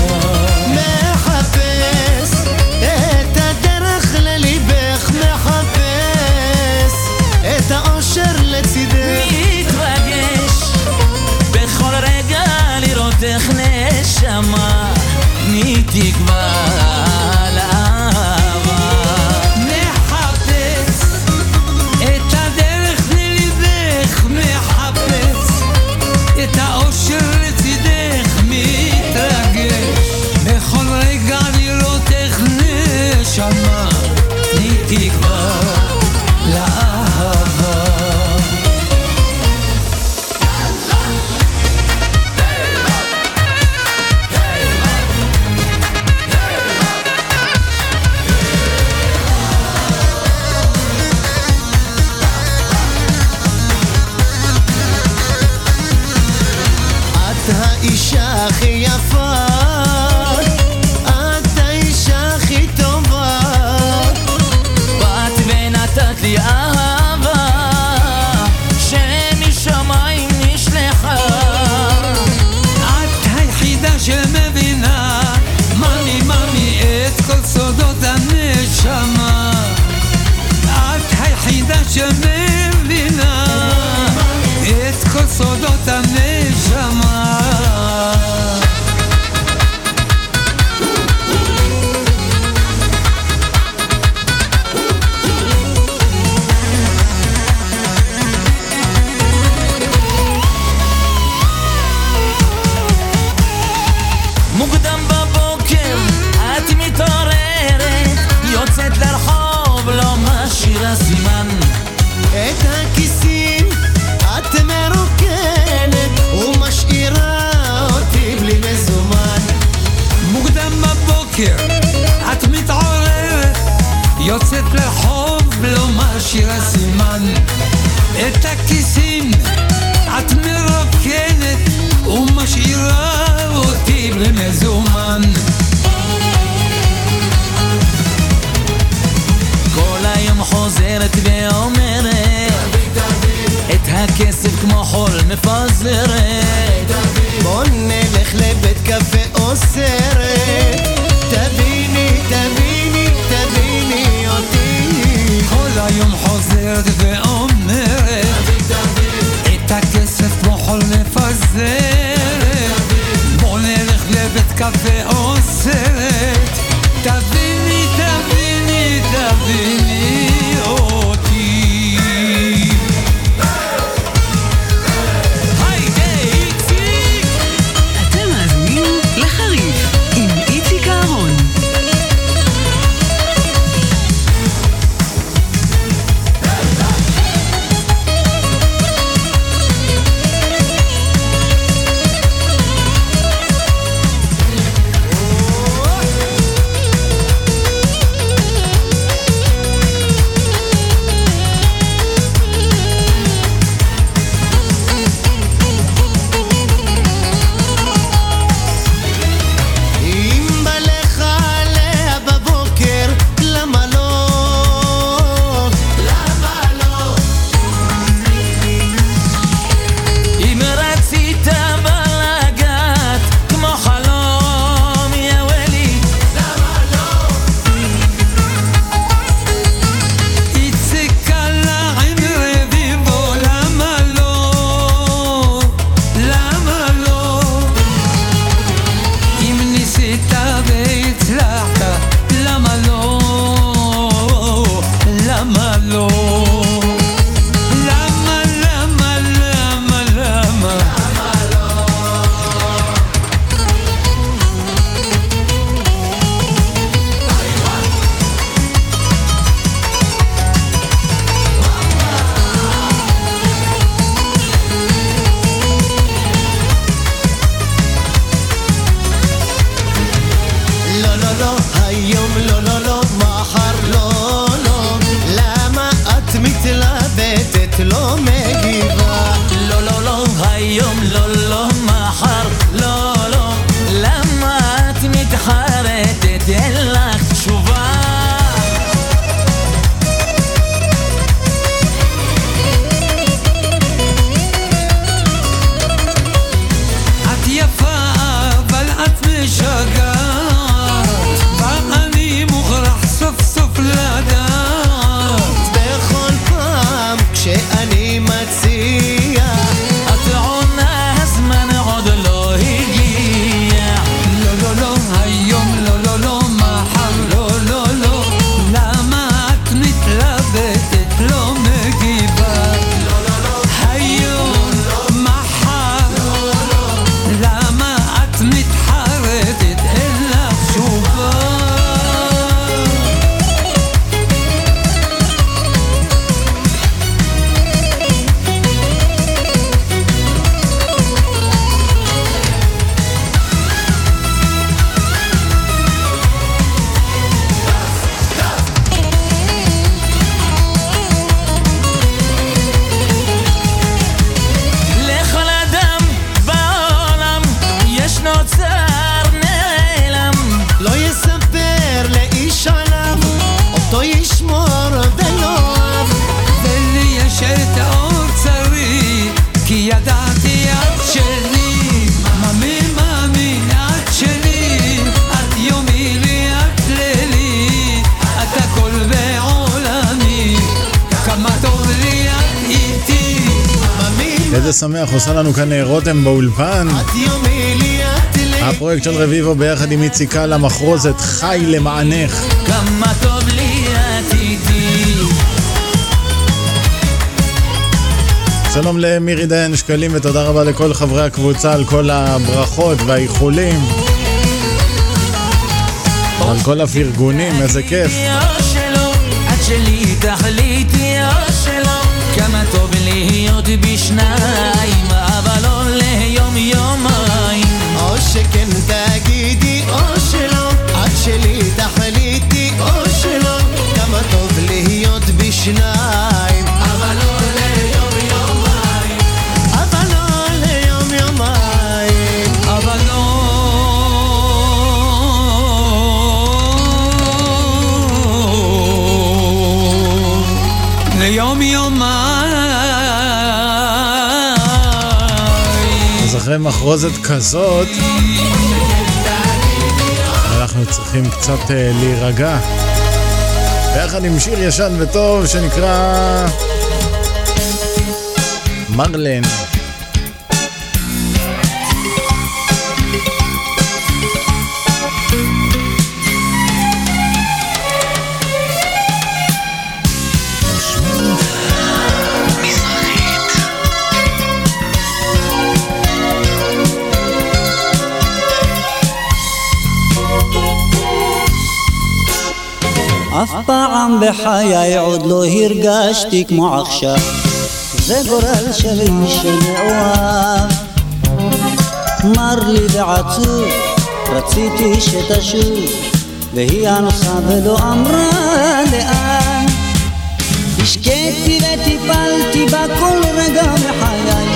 עושה לנו כאן אה, רותם באולפן. הפרויקט של רביבו ביחד עם איציק קאלה, מחרוזת חי למענך. כמה טוב לי את איתי שלום למירי דיין שקלים ותודה רבה לכל חברי הקבוצה על כל הברכות והאיחולים. על כל הפרגונים, איזה כיף. תחליטי או שלא כמה טוב להיות בשניים שלי תחליטי או שלא, כמה טוב להיות בשניים, אבל לא ליום יומיים, אבל לא ליום יומיים, אבל לא. ליום יומיים. אז אחרי מחרוזת כזאת, אנחנו צריכים קצת אה, להירגע. ביחד עם שיר ישן וטוב שנקרא מרלן. פעם בחיי עוד לא הרגשתי כמו עכשיו. זה גורל של איש שמאוהב מר לי ועצוב רציתי שתשוב והיא הלכה ולא אמרה לאן. השקיתי וטיפלתי בה כל רגע מחיי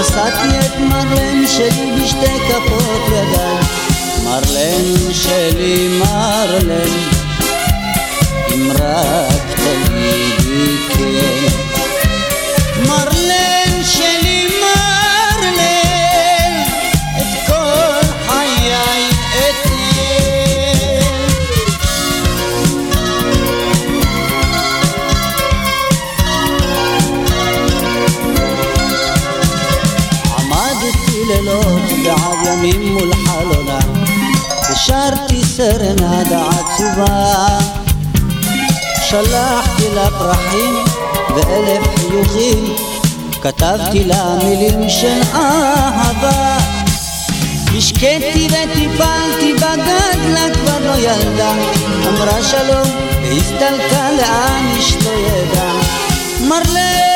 נשאתי את מרלן שלי בשתי כפות ידיי מרלן שלי מרלן אם רק תגידי כן. מרלן שלי מרלן, את כל חיי אתן. עמדתי לילות ועד ימים מול חלונה ושרתי סרנדה עצובה שלחתי לה פרחים ואלף חיוכים. כתבתי לה מילים של אהבה. השקיתי וטיפלתי בגדלה כבר לא ילדה. אמרה שלום והסתלקה לאן איש לא ידע מרלן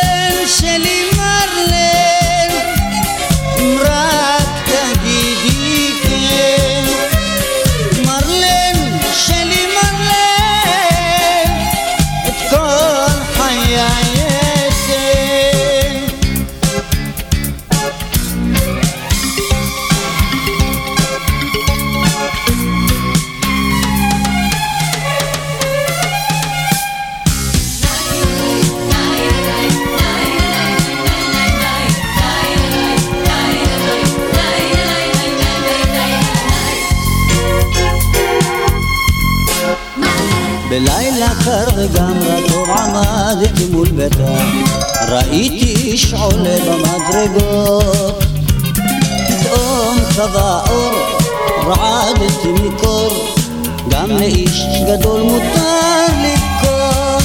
קר וגם רטוב עמדתי מול ביתה ראיתי איש עולה במדרגות. פתאום קבע אור רעדתי מקור. גם לאיש גדול מותר לבכות.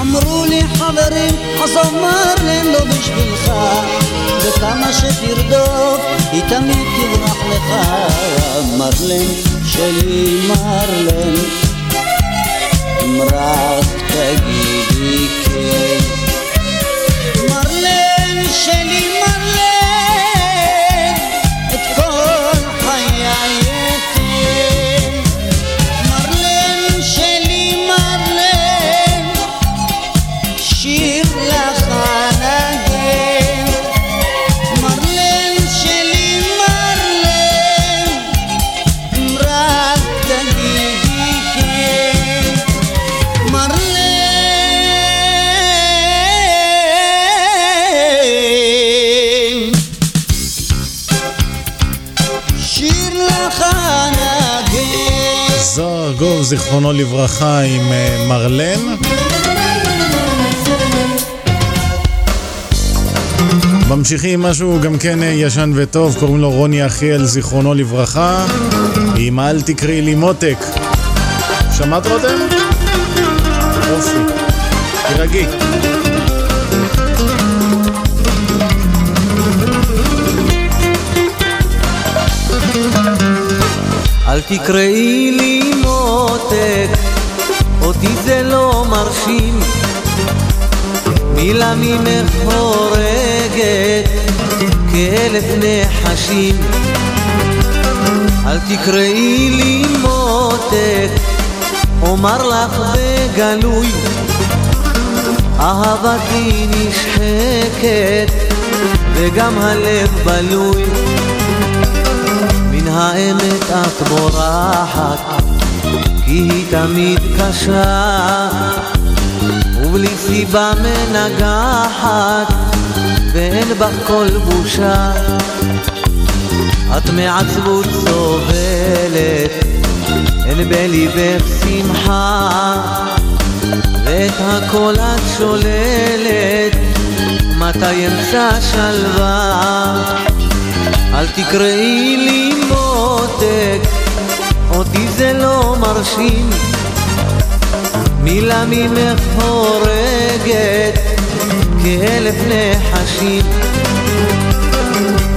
אמרו לי חברים עזוב מרלן לא בשבילך. וכמה שתרדוף היא תמיד תברח לך. מרלן שלי מרלן אם רק תגידי זיכרונו לברכה, עם אה, מרלן. ממשיכים עם משהו גם כן אה, ישן וטוב, קוראים לו רוני אחיאל, זיכרונו לברכה, עם אל תקראי לי מותק. שמעת רותם? יופי. תירגעי. אל תקראי לי מותק, אותי זה לא מרשים. מילה ממך הורגת כאלף נחשים. אל תקראי לי מותק, אומר לך בגלוי, אהבתי נשחקת וגם הלב בלוי. מן האמת את בורחת, היא תמיד קשה, ובלי סיבה מנגחת, ואין בך כל בושה. את מעצבות סובלת, אין בליבך שמחה, ואת הכל את שוללת, מתי אמצא שלווה? אל תקראי לי מותק, אותי זה לא מרשים. מילה ממך הורגת כאלף נחשים.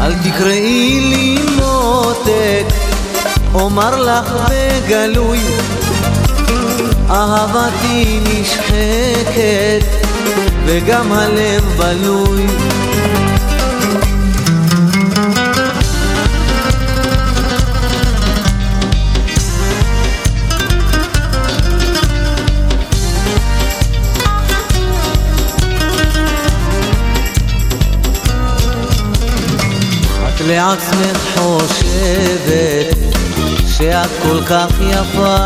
אל תקראי לי מותק, אומר לך בגלוי, אהבתי נשחקת וגם הלב בלוי. לעצמך חושבת שאת כל כך יפה.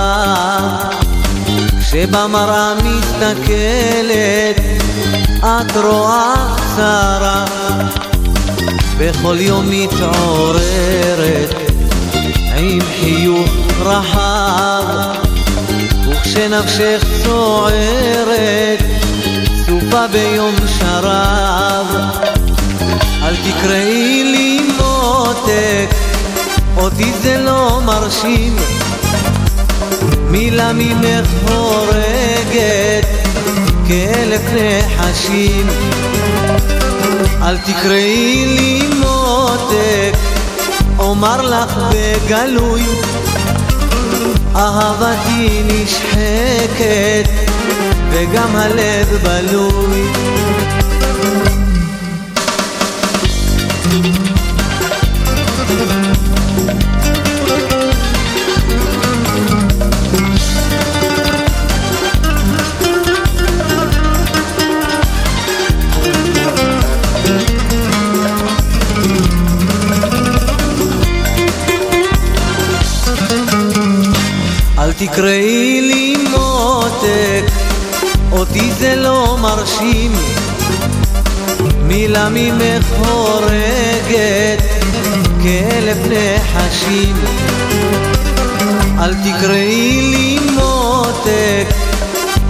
כשבמראה מסתכלת את רואה צרה. בכל יום מתעוררת עם חיוך רחב. וכשנפשך צוערת סופה ביום שרב. אל תקראי לי מותק, אותי זה לא מרשים. מילה ממך הורגת כאלף נחשים. אל תקראי לי מותק, אומר לך בגלוי, אהבתי נשחקת וגם הלב בלוי. תקראי לי מותק, אותי זה לא מרשים. מילה ממך הורגת כאלף נחשים. אל תקראי לי מותק,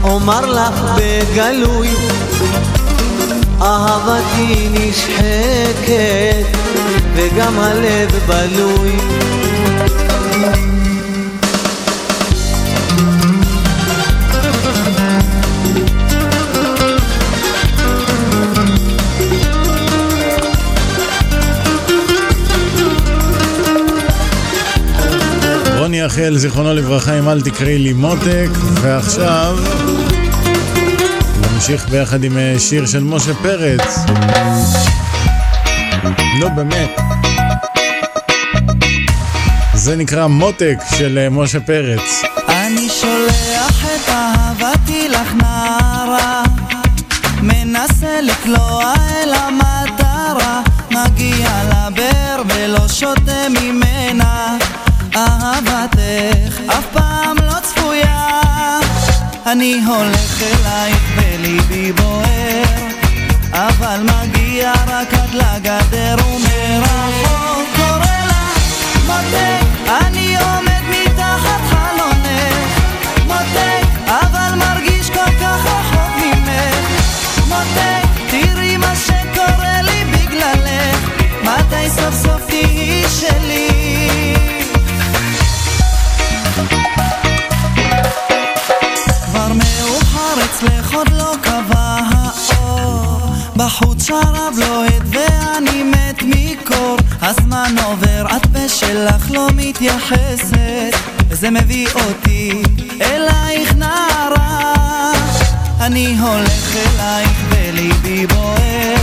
אומר לך בגלוי, אהבתי נשחקת וגם הלב בלוי. אחיאל, זיכרונו לברכה, עם אל תקראי לי מותק, ועכשיו נמשיך ביחד עם אה, שיר של משה פרץ. לא, באמת. זה נקרא מותק של אה, משה פרץ. אני שולח את אהבתי לך נערה מנסה לקלוע אל המטרה מגיע לבאר ולא שותה ממנה אהבתך אף פעם לא צפויה. אני הולך אלייך וליבי בוער אבל מגיע רק עד לגדר ומרחוק. קורא לך מותק אני עומד מתחת חלונך. מותק אבל מרגיש כל כך רחוק ממך. מותק תראי מה שקורה לי בגללך. מתי סוף סוף תהיי שלי? בחוץ שרב לא לוהט ואני מת מקור. הזמן עובר, את בשלך לא מתייחסת וזה מביא אותי אלייך נערה. אני הולך אלייך וליבי בוער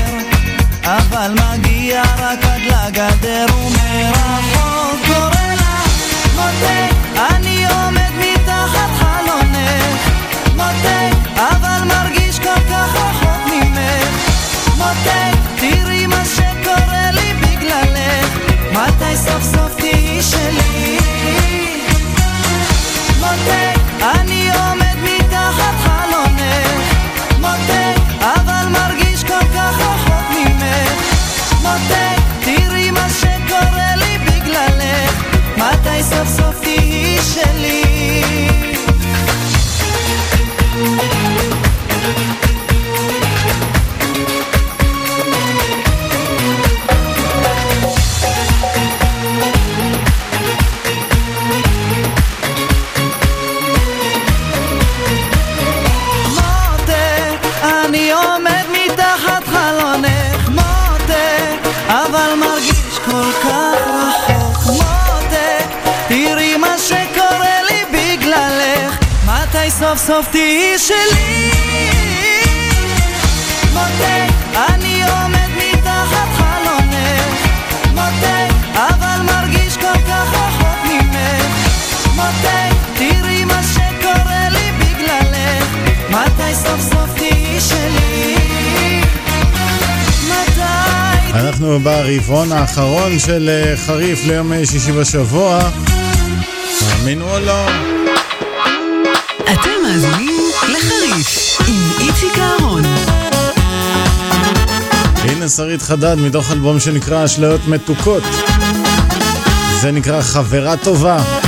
אבל מגיע רק עד לגדר ומרחוק קורא לך מותק אני עומד מתחת חלונך מותק myself sufficiently. בסוף תהיי שלי. מודה, אני עומד מתחת חלונך. מודה, אבל מרגיש כל כך רחוק ממך. מודה, תראי מה שקורה לי בגללך. מתי סוף סוף תהיי שלי? אנחנו ברבעון האחרון של אה, חריף ליום שישי בשבוע, תאמינו או לא. אתם מאזינים לחריש עם איציק אהרון. הנה שרית חדד מתוך אלבום שנקרא אשליות מתוקות. זה נקרא חברה טובה.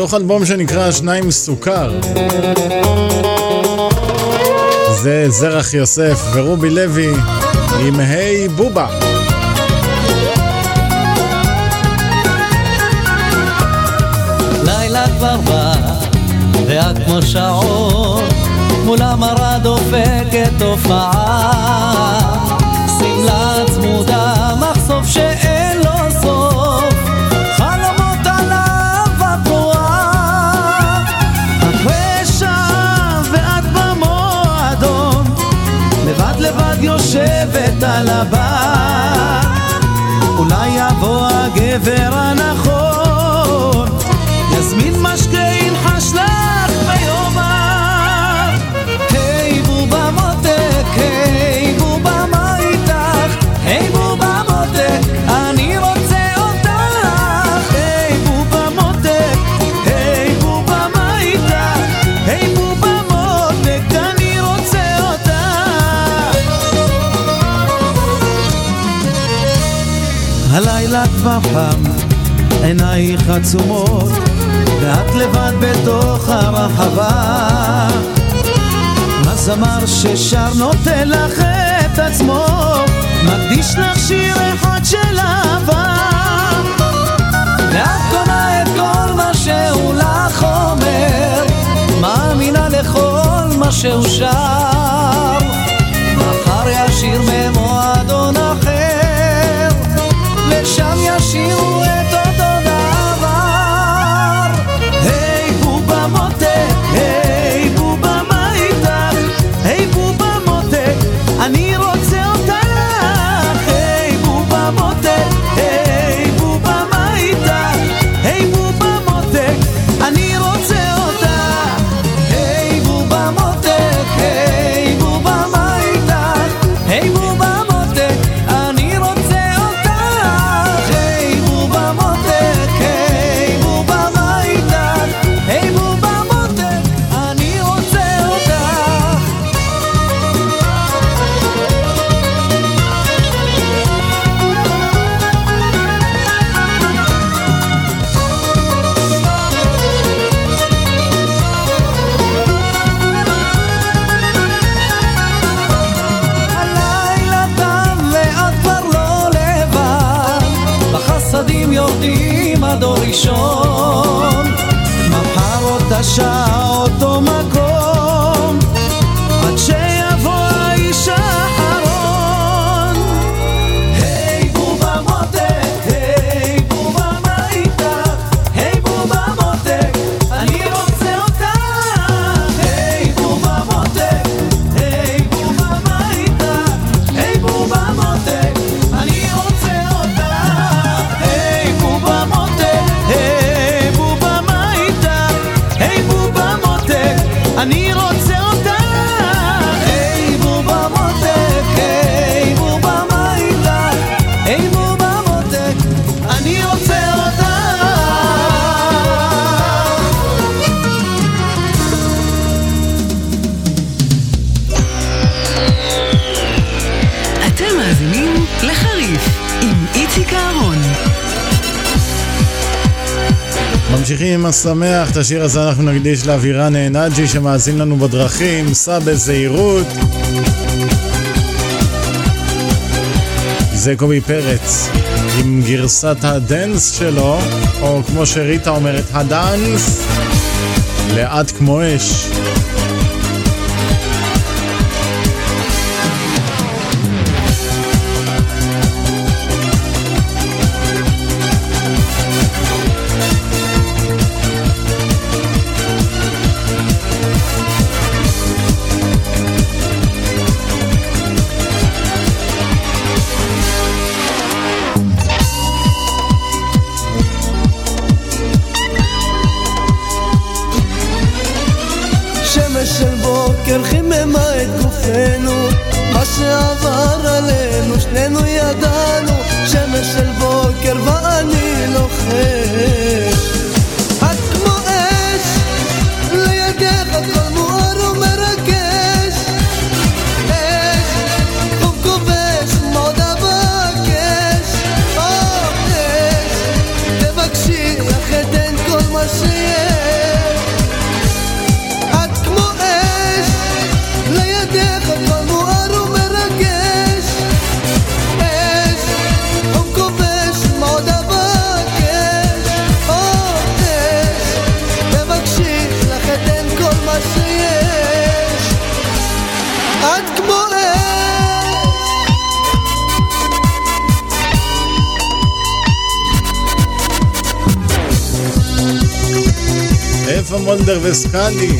מתוך אלבום שנקרא שניים סוכר. זה זרח יוסף ורובי לוי עם היי בובה. לילה כבר בא, ואת כמו שעון, מול המראה דופקת תופעה. לבד יושבת על הבר. אולי יבוא הגבר הנכון, כבר חם, עינייך עצומות, ואת לבד בתוך הרחבה. הזמר ששר נותן לך את עצמו, מקדיש לך שיר אחד של אהבה. ואת קונה את כל מה שהוא לך אומר, מאמינה לכל מה שהוא שר. מחר ישיר ממועדון מחר ממשיכים עם השמח, את השיר הזה אנחנו נקדיש לאבירן נאנג'י שמאזין לנו בדרכים, סע בזהירות. זה קובי פרץ עם גרסת הדנס שלו, או כמו שריטה אומרת, הדאנס, לאט כמו אש. Cali.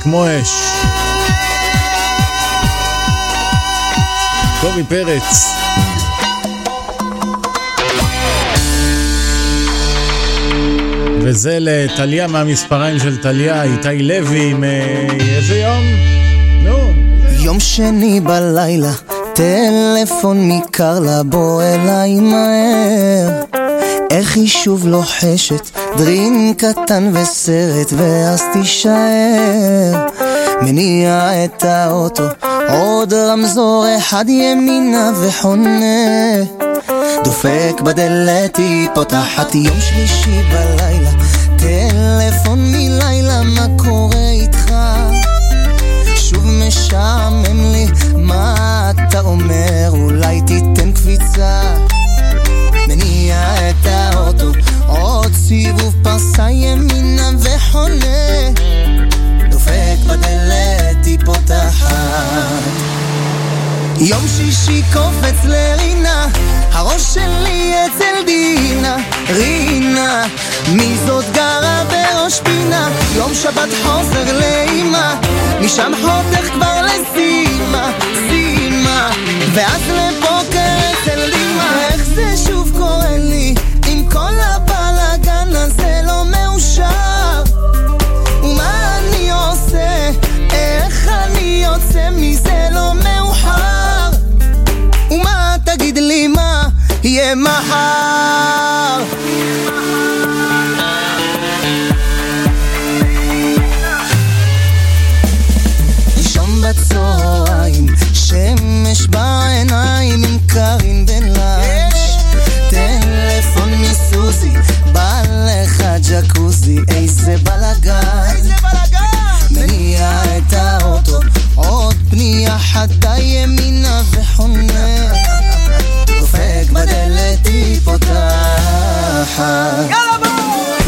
כמו אש. קובי פרץ. וזה לטליה מהמספריים של טליה, איתי לוי, עם איזה יום? נו. יום שני בלילה, טלפון מקרלה, בוא אליי מהר. איך היא שוב לוחשת, דרין קטן וסרט, ואז תישאר. מניע את האוטו, עוד רמזור אחד ימינה וחונה. דופק בדלת, היא פותחת יום שלישי בלילה, טלפון מלילה, מה קורה איתך? שוב משעמם לי, מה אתה אומר? אולי תיתן קפיצה. מניע את האוטו, עוד סיבוב פרסה ימינה וחונה. דופק בדלת, היא פותחת. יום שישי קופץ לרינה, הראש שלי אצל דינה, רינה, מי זאת גרה בראש פינה? יום שבת חוזר לאימא, משם חותך כבר לסימה, סימה, ואז לפוקר אצל דימה, איך זה שוב מחר? לישון בצהריים, שמש בעיניים עם קרין בן לש. טלפון מסוזי, בא לך ג'קוזי, איזה בלאגן. מניע את האוטו, עוד פנייה חדה ימינה וחונה. היא פותחת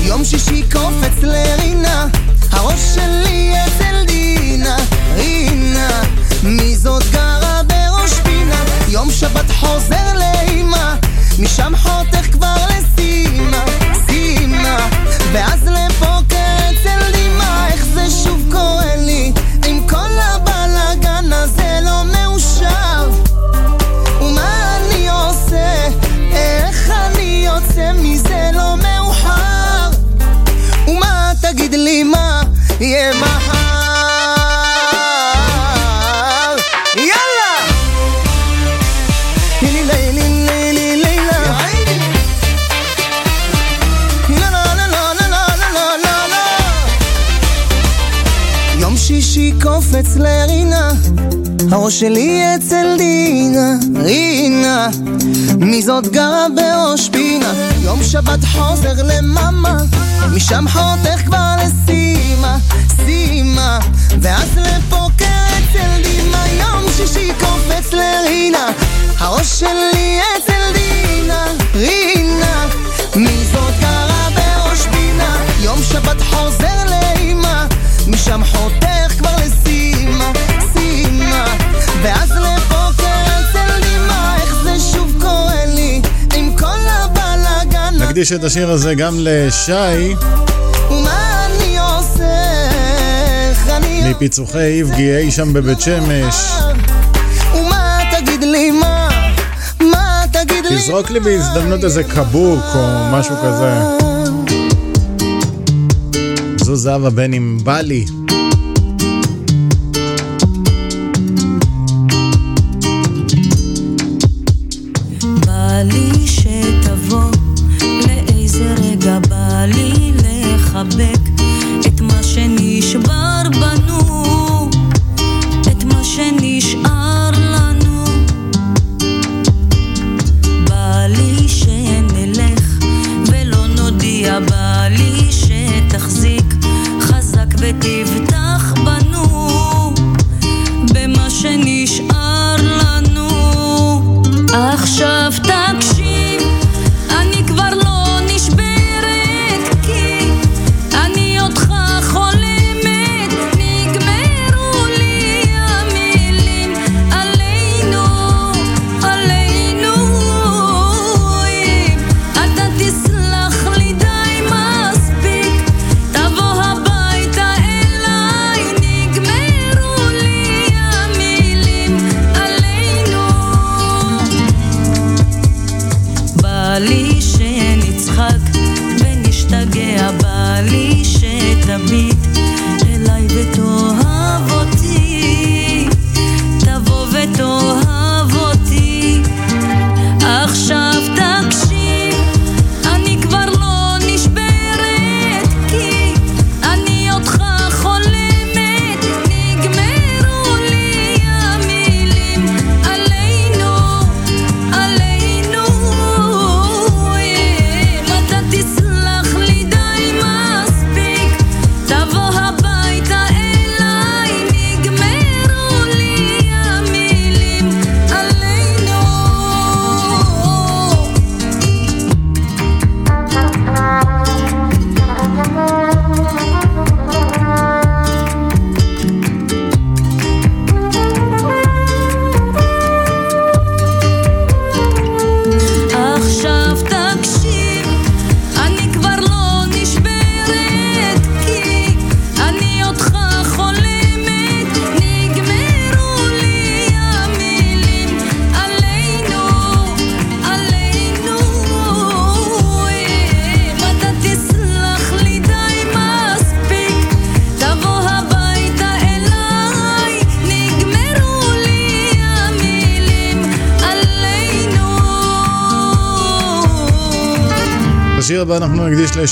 יום שישי קופץ לרינה הראש שלי אצל דינה. רינה מי זאת גרה בראש פינה? יום שבת חוזר לאימה משם חוטא למאמה משם חותך כבר לסימה, סימה. ואז לפוקר אצל דימה יום שישי קופץ לרינה. הראש שלי אצל דינה, רינה. מי זאת גרה בראש פינה? יום שבת חוזר לאימא משם חותך נקדיש את השיר הזה גם לשי מפיצוחי איבגי אי שם בבית שמש. ומה תגיד לי מה? מה תגיד לי תזרוק לי בהזדמנות איזה קבוק או משהו כזה. זו זהבה בן עם בלי.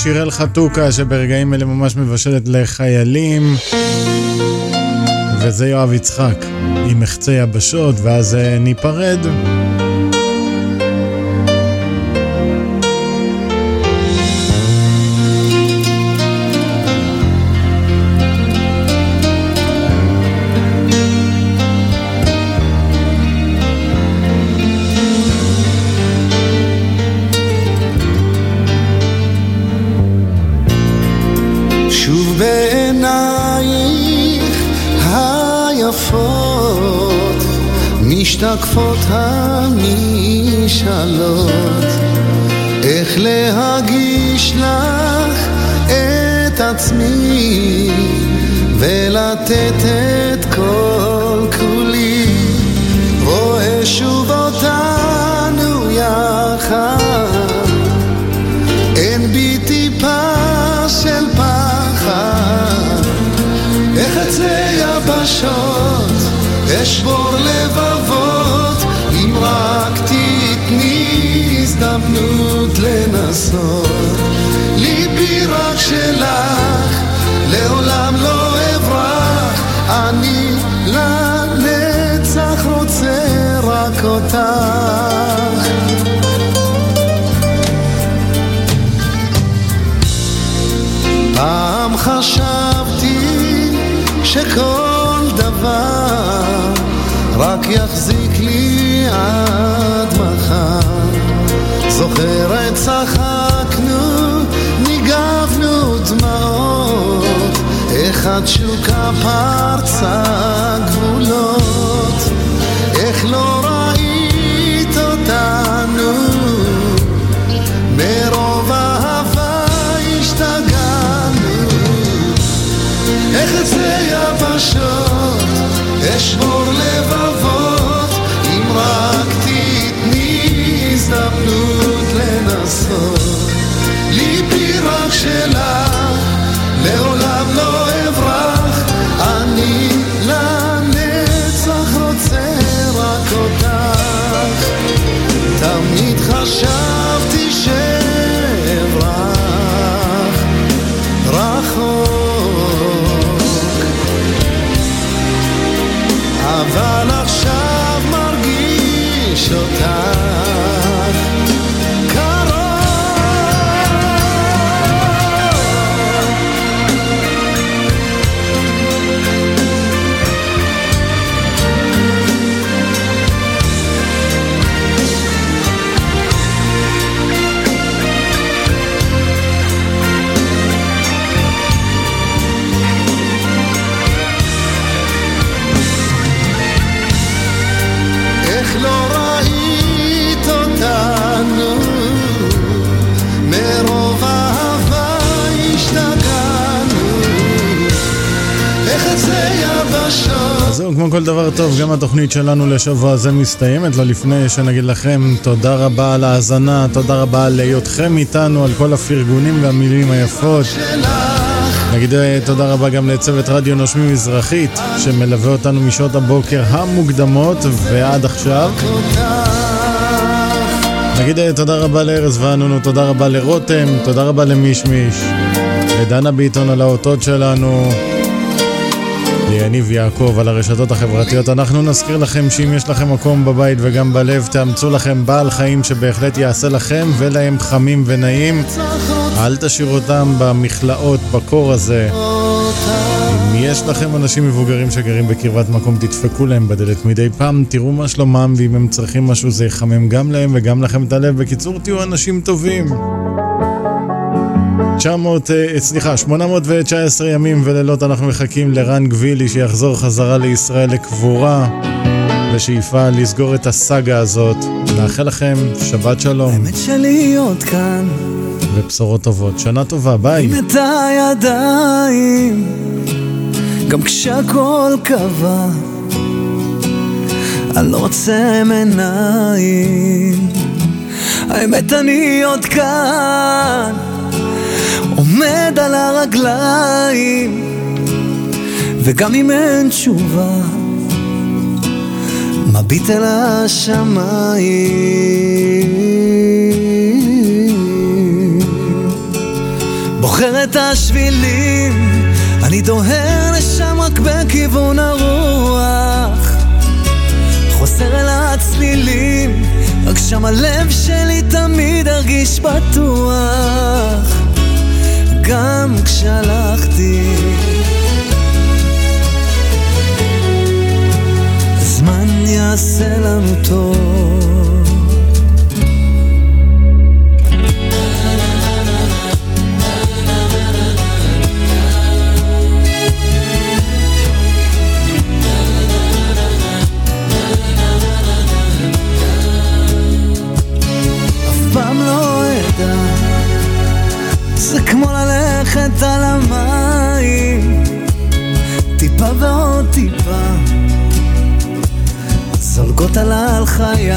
לשיראל חתוקה שברגעים אלה ממש מבשלת לחיילים. וזה יואב יצחק עם מחצי יבשות ואז אה, ניפרד היפות משתקפות המשאלות איך להגיש לך את עצמי ולתת את כל כולי. רואה שוב אותנו יחד. אין בי טיפה של פחד. איך אצא יבשות אשבור לבבות אם רק תתני הזדמנות לנסות. ליבי רק שלך לעולם לא אברח. אני לנצח אותך. פעם חשבתי שכל דבר רק יחזיק לי עד מחר. זוכרת צחקנו, ניגבנו דמעות איך התשוקה פרצה גבולות. איך לא ראית אותנו? מרוב אהבה השתגענו. איך אצא יבשות אשבור לבבות הזדמנות לנסות. ליבי רק שלך לעולם לא אברח. אני לנצח רוצה רק אותך. תמיד חשבתי זהו, כמו כל דבר טוב, גם התוכנית שלנו לשבוע הזה מסתיימת. לא לפני שנגיד לכם תודה רבה על ההאזנה, תודה רבה על היותכם איתנו, על כל הפרגונים והמילים היפות. נגיד אה, תודה רבה גם לצוות רדיו נושמים מזרחית, שמלווה אותנו משעות הבוקר המוקדמות ועד עכשיו. נגיד אה, תודה רבה לארז וענונו, תודה רבה לרותם, תודה רבה למישמיש, לדנה ביטון על האותות שלנו, ליניב יעקב על הרשתות החברתיות. אנחנו נזכיר לכם שאם יש לכם מקום בבית וגם בלב, תאמצו לכם בעל חיים שבהחלט יעשה לכם ולהם חמים ונעים. אל תשאירו אותם במכלאות, בקור הזה. אם יש לכם אנשים מבוגרים שגרים בקרבת מקום, תדפקו להם בדלת מדי פעם, תראו מה שלומם, ואם הם צריכים משהו זה יחמם גם להם וגם לכם את הלב. בקיצור, תהיו אנשים טובים. 900, אה, סליחה, 819 ימים ולילות אנחנו מחכים לרן גבילי שיחזור חזרה לישראל לקבורה ושאיפה לסגור את הסאגה הזאת. נאחל לכם שבת שלום האמת שלי עוד כאן, ובשורות טובות. שנה טובה, ביי. עם את הידיים, גם כשהכל קבע, אני לא רוצה עיניים. האמת אני עוד כאן, עומד על הרגליים, וגם אם אין תשובה, מביט אל השמיים. בוחר את השבילים, אני דוהר לשם רק בכיוון הרוח. חוסר אל הצלילים, רק שם הלב שלי תמיד הרגיש בטוח. גם כשהלכתי, זמן יעשה לנו טוב. זולגות עלה על חיי.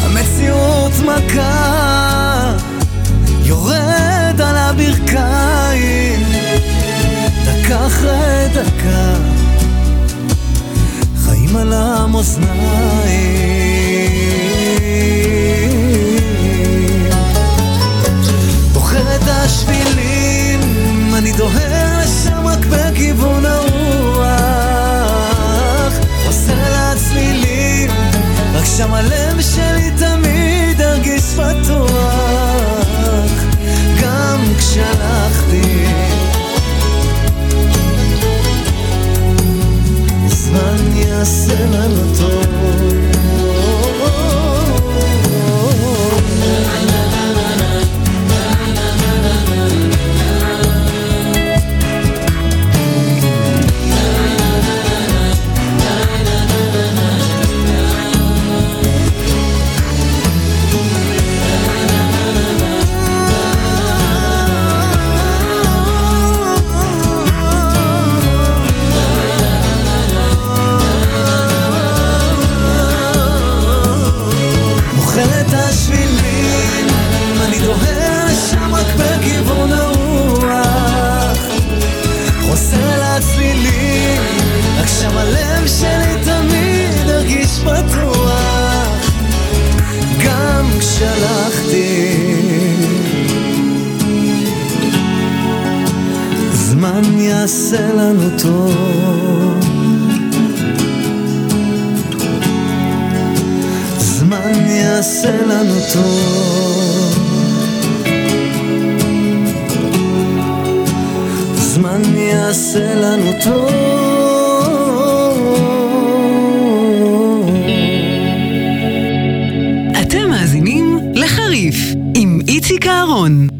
המציאות מכה, יורד על הברכיים, דקה אחרי דקה, חיים על המאזניים. בוחר את השבילים, אני דוהר לשם רק בכיוון הרוח. שם הלב שלי תמיד ארגיש פתוח, גם כשהלכתי. זמן יעשה לנו טוב הלב שלי תמיד הרגיש בטוח, גם כשהלכתי. זמן יעשה לנו טוב. זמן יעשה לנו טוב. זמן יעשה לנו טוב. אתם